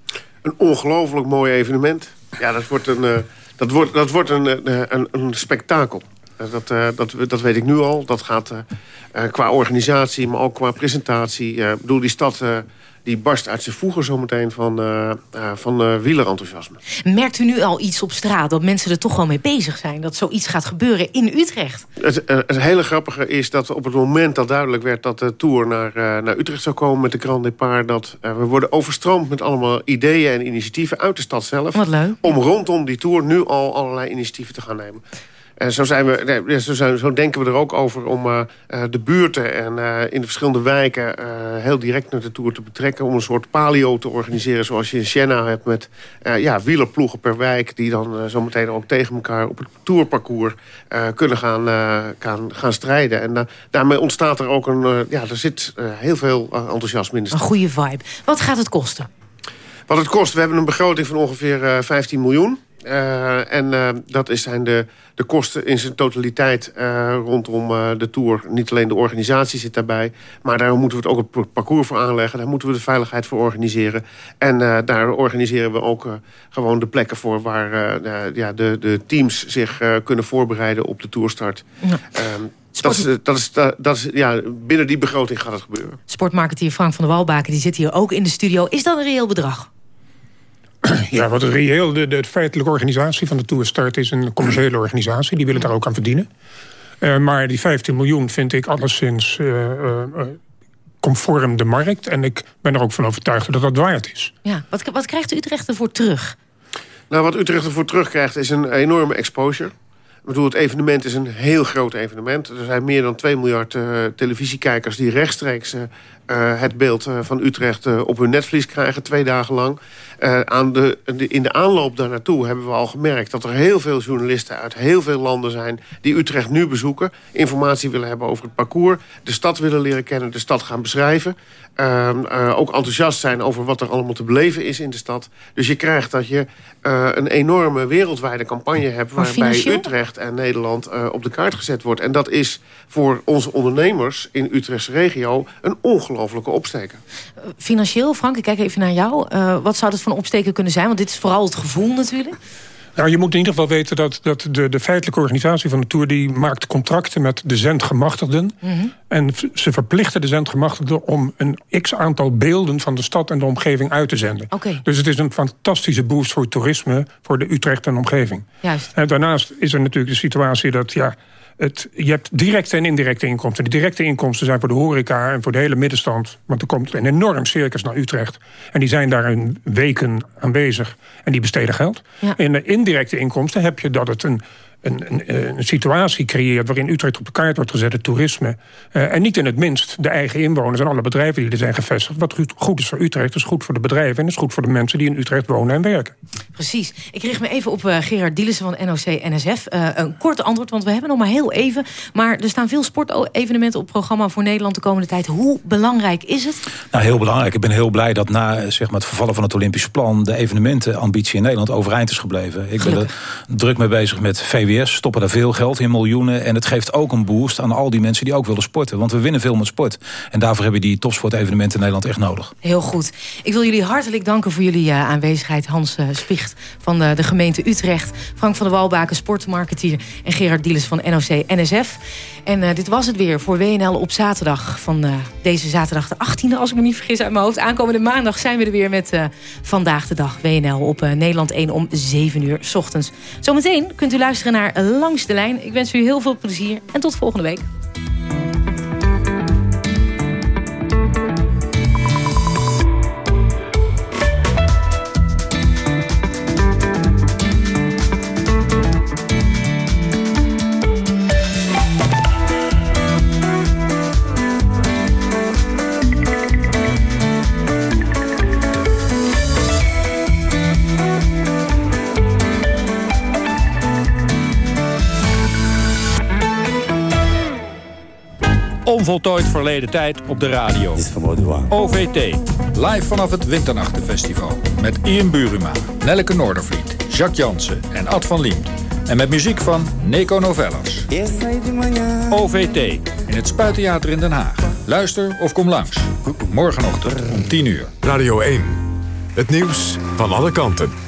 Een ongelooflijk mooi evenement. Ja, dat wordt een, uh, dat wordt, dat wordt een, uh, een, een spektakel. Uh, dat, dat, dat weet ik nu al. Dat gaat qua organisatie, maar ook qua presentatie. Ik bedoel, die stad die barst uit zijn voegen zometeen van, uh, uh, van uh, wielerenthousiasme. Merkt u nu al iets op straat dat mensen er toch wel mee bezig zijn? Dat zoiets gaat gebeuren in Utrecht? Het, het hele grappige is dat op het moment dat duidelijk werd... dat de Tour naar, naar Utrecht zou komen met de Grand Depart... dat we worden overstroomd met allemaal ideeën en initiatieven uit de stad zelf. Wat leuk. Om rondom die Tour nu al allerlei initiatieven te gaan nemen. En zo, zijn we, nee, zo, zijn, zo, denken we er ook over om uh, de buurten en uh, in de verschillende wijken heel direct naar de Tour te betrekken. Om een soort palio te organiseren zoals je in Siena hebt met ja, wielerploegen per wijk. Die dan zometeen ook tegen elkaar op het tourparcours kunnen gaan, gaan, gaan strijden. En daarmee ontstaat er ook een, ja, er zit heel veel enthousiasme in de stad. Een goede vibe. Wat gaat het kosten? Wat het kost, we hebben een begroting van ongeveer 15 miljoen. Uh, en uh, dat is, zijn de, de kosten in zijn totaliteit uh, rondom de Tour. Niet alleen de organisatie zit daarbij. Maar daar moeten we het ook het parcours voor aanleggen. Daar moeten we de veiligheid voor organiseren. En daar organiseren we ook gewoon de plekken voor... waar ja, de, de teams zich kunnen voorbereiden op de Tourstart. Ja. Ehm, dat is, dat is, dat is, ja, binnen die begroting gaat het gebeuren. Sportmarketeer Frank van der Walbaken die zit hier ook in de studio. Is dat een reëel bedrag? Ja, wat het reëel, de, de feitelijke organisatie van de Tour Start is een commerciële organisatie. Die willen daar ook aan verdienen. Uh, maar die 15 miljoen vind ik alleszins uh, uh, conform de markt. En ik ben er ook van overtuigd dat dat waard is. Ja, wat, wat krijgt Utrecht ervoor terug? Nou, wat Utrecht ervoor terugkrijgt is een enorme exposure. Ik bedoel, het evenement is een heel groot evenement. Er zijn meer dan 2 miljard uh, televisiekijkers die rechtstreeks uh, uh, het beeld van Utrecht op hun netvlies krijgen, twee dagen lang. aan de, in de aanloop daar naartoe hebben we al gemerkt dat er heel veel journalisten uit heel veel landen zijn die Utrecht nu bezoeken, informatie willen hebben over het parcours, de stad willen leren kennen, de stad gaan beschrijven. Uh, ook enthousiast zijn over wat er allemaal te beleven is in de stad. Dus je krijgt dat je een enorme wereldwijde campagne hebt... waarbij Utrecht en Nederland op de kaart gezet wordt. En dat is voor onze ondernemers in Utrechtse regio... een ongelofelijke opsteker. Financieel, Frank, ik kijk even naar jou. wat zou dat voor een opsteker kunnen zijn? Want dit is vooral het gevoel natuurlijk. Nou, je moet in ieder geval weten dat, dat de, de feitelijke organisatie van de Tour... die maakt contracten met de zendgemachtigden. Mm En ze verplichten de zendgemachtigden om een x-aantal beelden... van de stad en de omgeving uit te zenden. Okay. Dus het is een fantastische boost voor toerisme... voor de Utrecht en omgeving. Juist. En daarnaast is er natuurlijk de situatie dat... ja het, je hebt directe en indirecte inkomsten. De directe inkomsten zijn voor de horeca en voor de hele middenstand. Want er komt een enorm circus naar Utrecht. En die zijn daar een weken aanwezig. En die besteden geld. Ja. In de indirecte inkomsten heb je dat het een een, een, een, situatie creëert waarin Utrecht op de kaart wordt gezet, het toerisme. Uh, en niet in het minst de eigen inwoners en alle bedrijven die er zijn gevestigd. Wat goed is voor Utrecht, is goed voor de bedrijven en is goed voor de mensen die in Utrecht wonen en werken. Precies. Ik richt me even op uh, Gerard Dielissen van NOC-NSF. Uh, eh, een korte antwoord, want we hebben nog maar heel even. Maar er staan veel sportevenementen op programma voor Nederland de komende tijd. Hoe belangrijk is het? Nou, heel belangrijk. Ik ben heel blij dat na zeg maar, het vervallen van het Olympisch plan... de evenementenambitie in Nederland overeind is gebleven. Ik Gelukkig. ben er druk mee bezig met VW Stoppen er veel geld in, miljoenen. En het geeft ook een boost aan al die mensen die ook willen sporten. Want we winnen veel met sport. En daarvoor hebben die topsportevenementen in Nederland echt nodig. Heel goed. Ik wil jullie hartelijk danken voor jullie uh, aanwezigheid. Hans uh, Spicht van de, de, gemeente Utrecht. Frank van der Walbaken, sportmarketeer. En Gerard Dielis van NOC-NSF. En uh, dit was het weer voor WNL op zaterdag. Van deze zaterdag de 18e, als ik me niet vergis uit mijn hoofd. Aankomende maandag zijn we er weer met Vandaag de Dag WNL op Nederland 1 om 7 uur s ochtends. Zometeen kunt u luisteren naar Langs de Lijn. Ik wens u heel veel plezier en tot volgende week. Onvoltooid verleden tijd op de radio. OVT, live vanaf het Winternachtenfestival. Met Ian Buruma, Nelleke Noordervliet, Jacques Jansen en Ad van Liemt. En met muziek van Neko Novellas. OVT, in het Spuittheater in Den Haag. Luister of kom langs. Morgenochtend om 10 uur. Radio 1, het nieuws van alle kanten.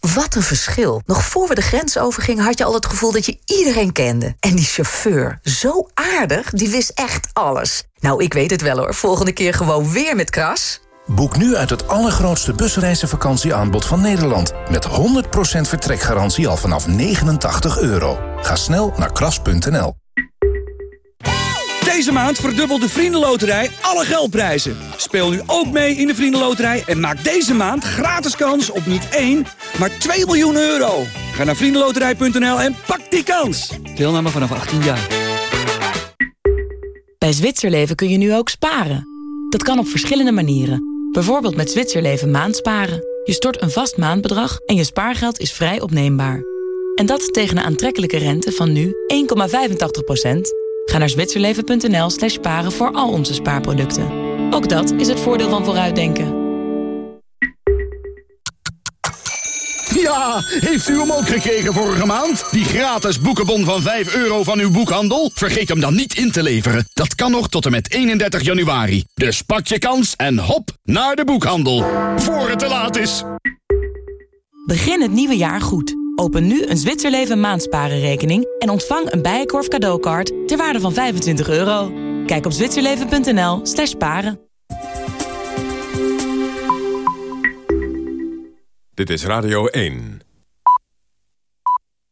Wat een verschil. Nog voor we de grens overgingen had je al het gevoel dat je iedereen kende. En die chauffeur, zo aardig, die wist echt alles. Nou, ik weet het wel hoor. Volgende keer gewoon weer met Kras. Boek nu uit het allergrootste busreizenvakantieaanbod van Nederland. Met 100% vertrekgarantie al vanaf 89 euro. Ga snel naar kras.nl. Deze maand verdubbelt de Vriendenloterij alle geldprijzen. Speel nu ook mee in de Vriendenloterij en maak deze maand gratis kans op niet 1, maar 2 miljoen euro. Ga naar vriendenloterij.nl en pak die kans. Deelname vanaf 18 jaar. Bij Zwitserleven kun je nu ook sparen. Dat kan op verschillende manieren. Bijvoorbeeld met Zwitserleven maandsparen. Je stort een vast maandbedrag en je spaargeld is vrij opneembaar. En dat tegen een aantrekkelijke rente van nu 1,85%. Ga naar zwitserleven.nl slash sparen voor al onze spaarproducten. Ook dat is het voordeel van vooruitdenken. Ja, heeft u hem ook gekregen vorige maand? Die gratis boekenbon van 5 euro van uw boekhandel? Vergeet hem dan niet in te leveren. Dat kan nog tot en met 31 januari. Dus pak je kans en hop naar de boekhandel. Voor het te laat is. Begin het nieuwe jaar goed. Open nu een Zwitserleven maandsparenrekening en ontvang een Bijenkorf cadeaukaart ter waarde van 25 euro. Kijk op zwitserleven.nl slash paren. Dit is Radio 1.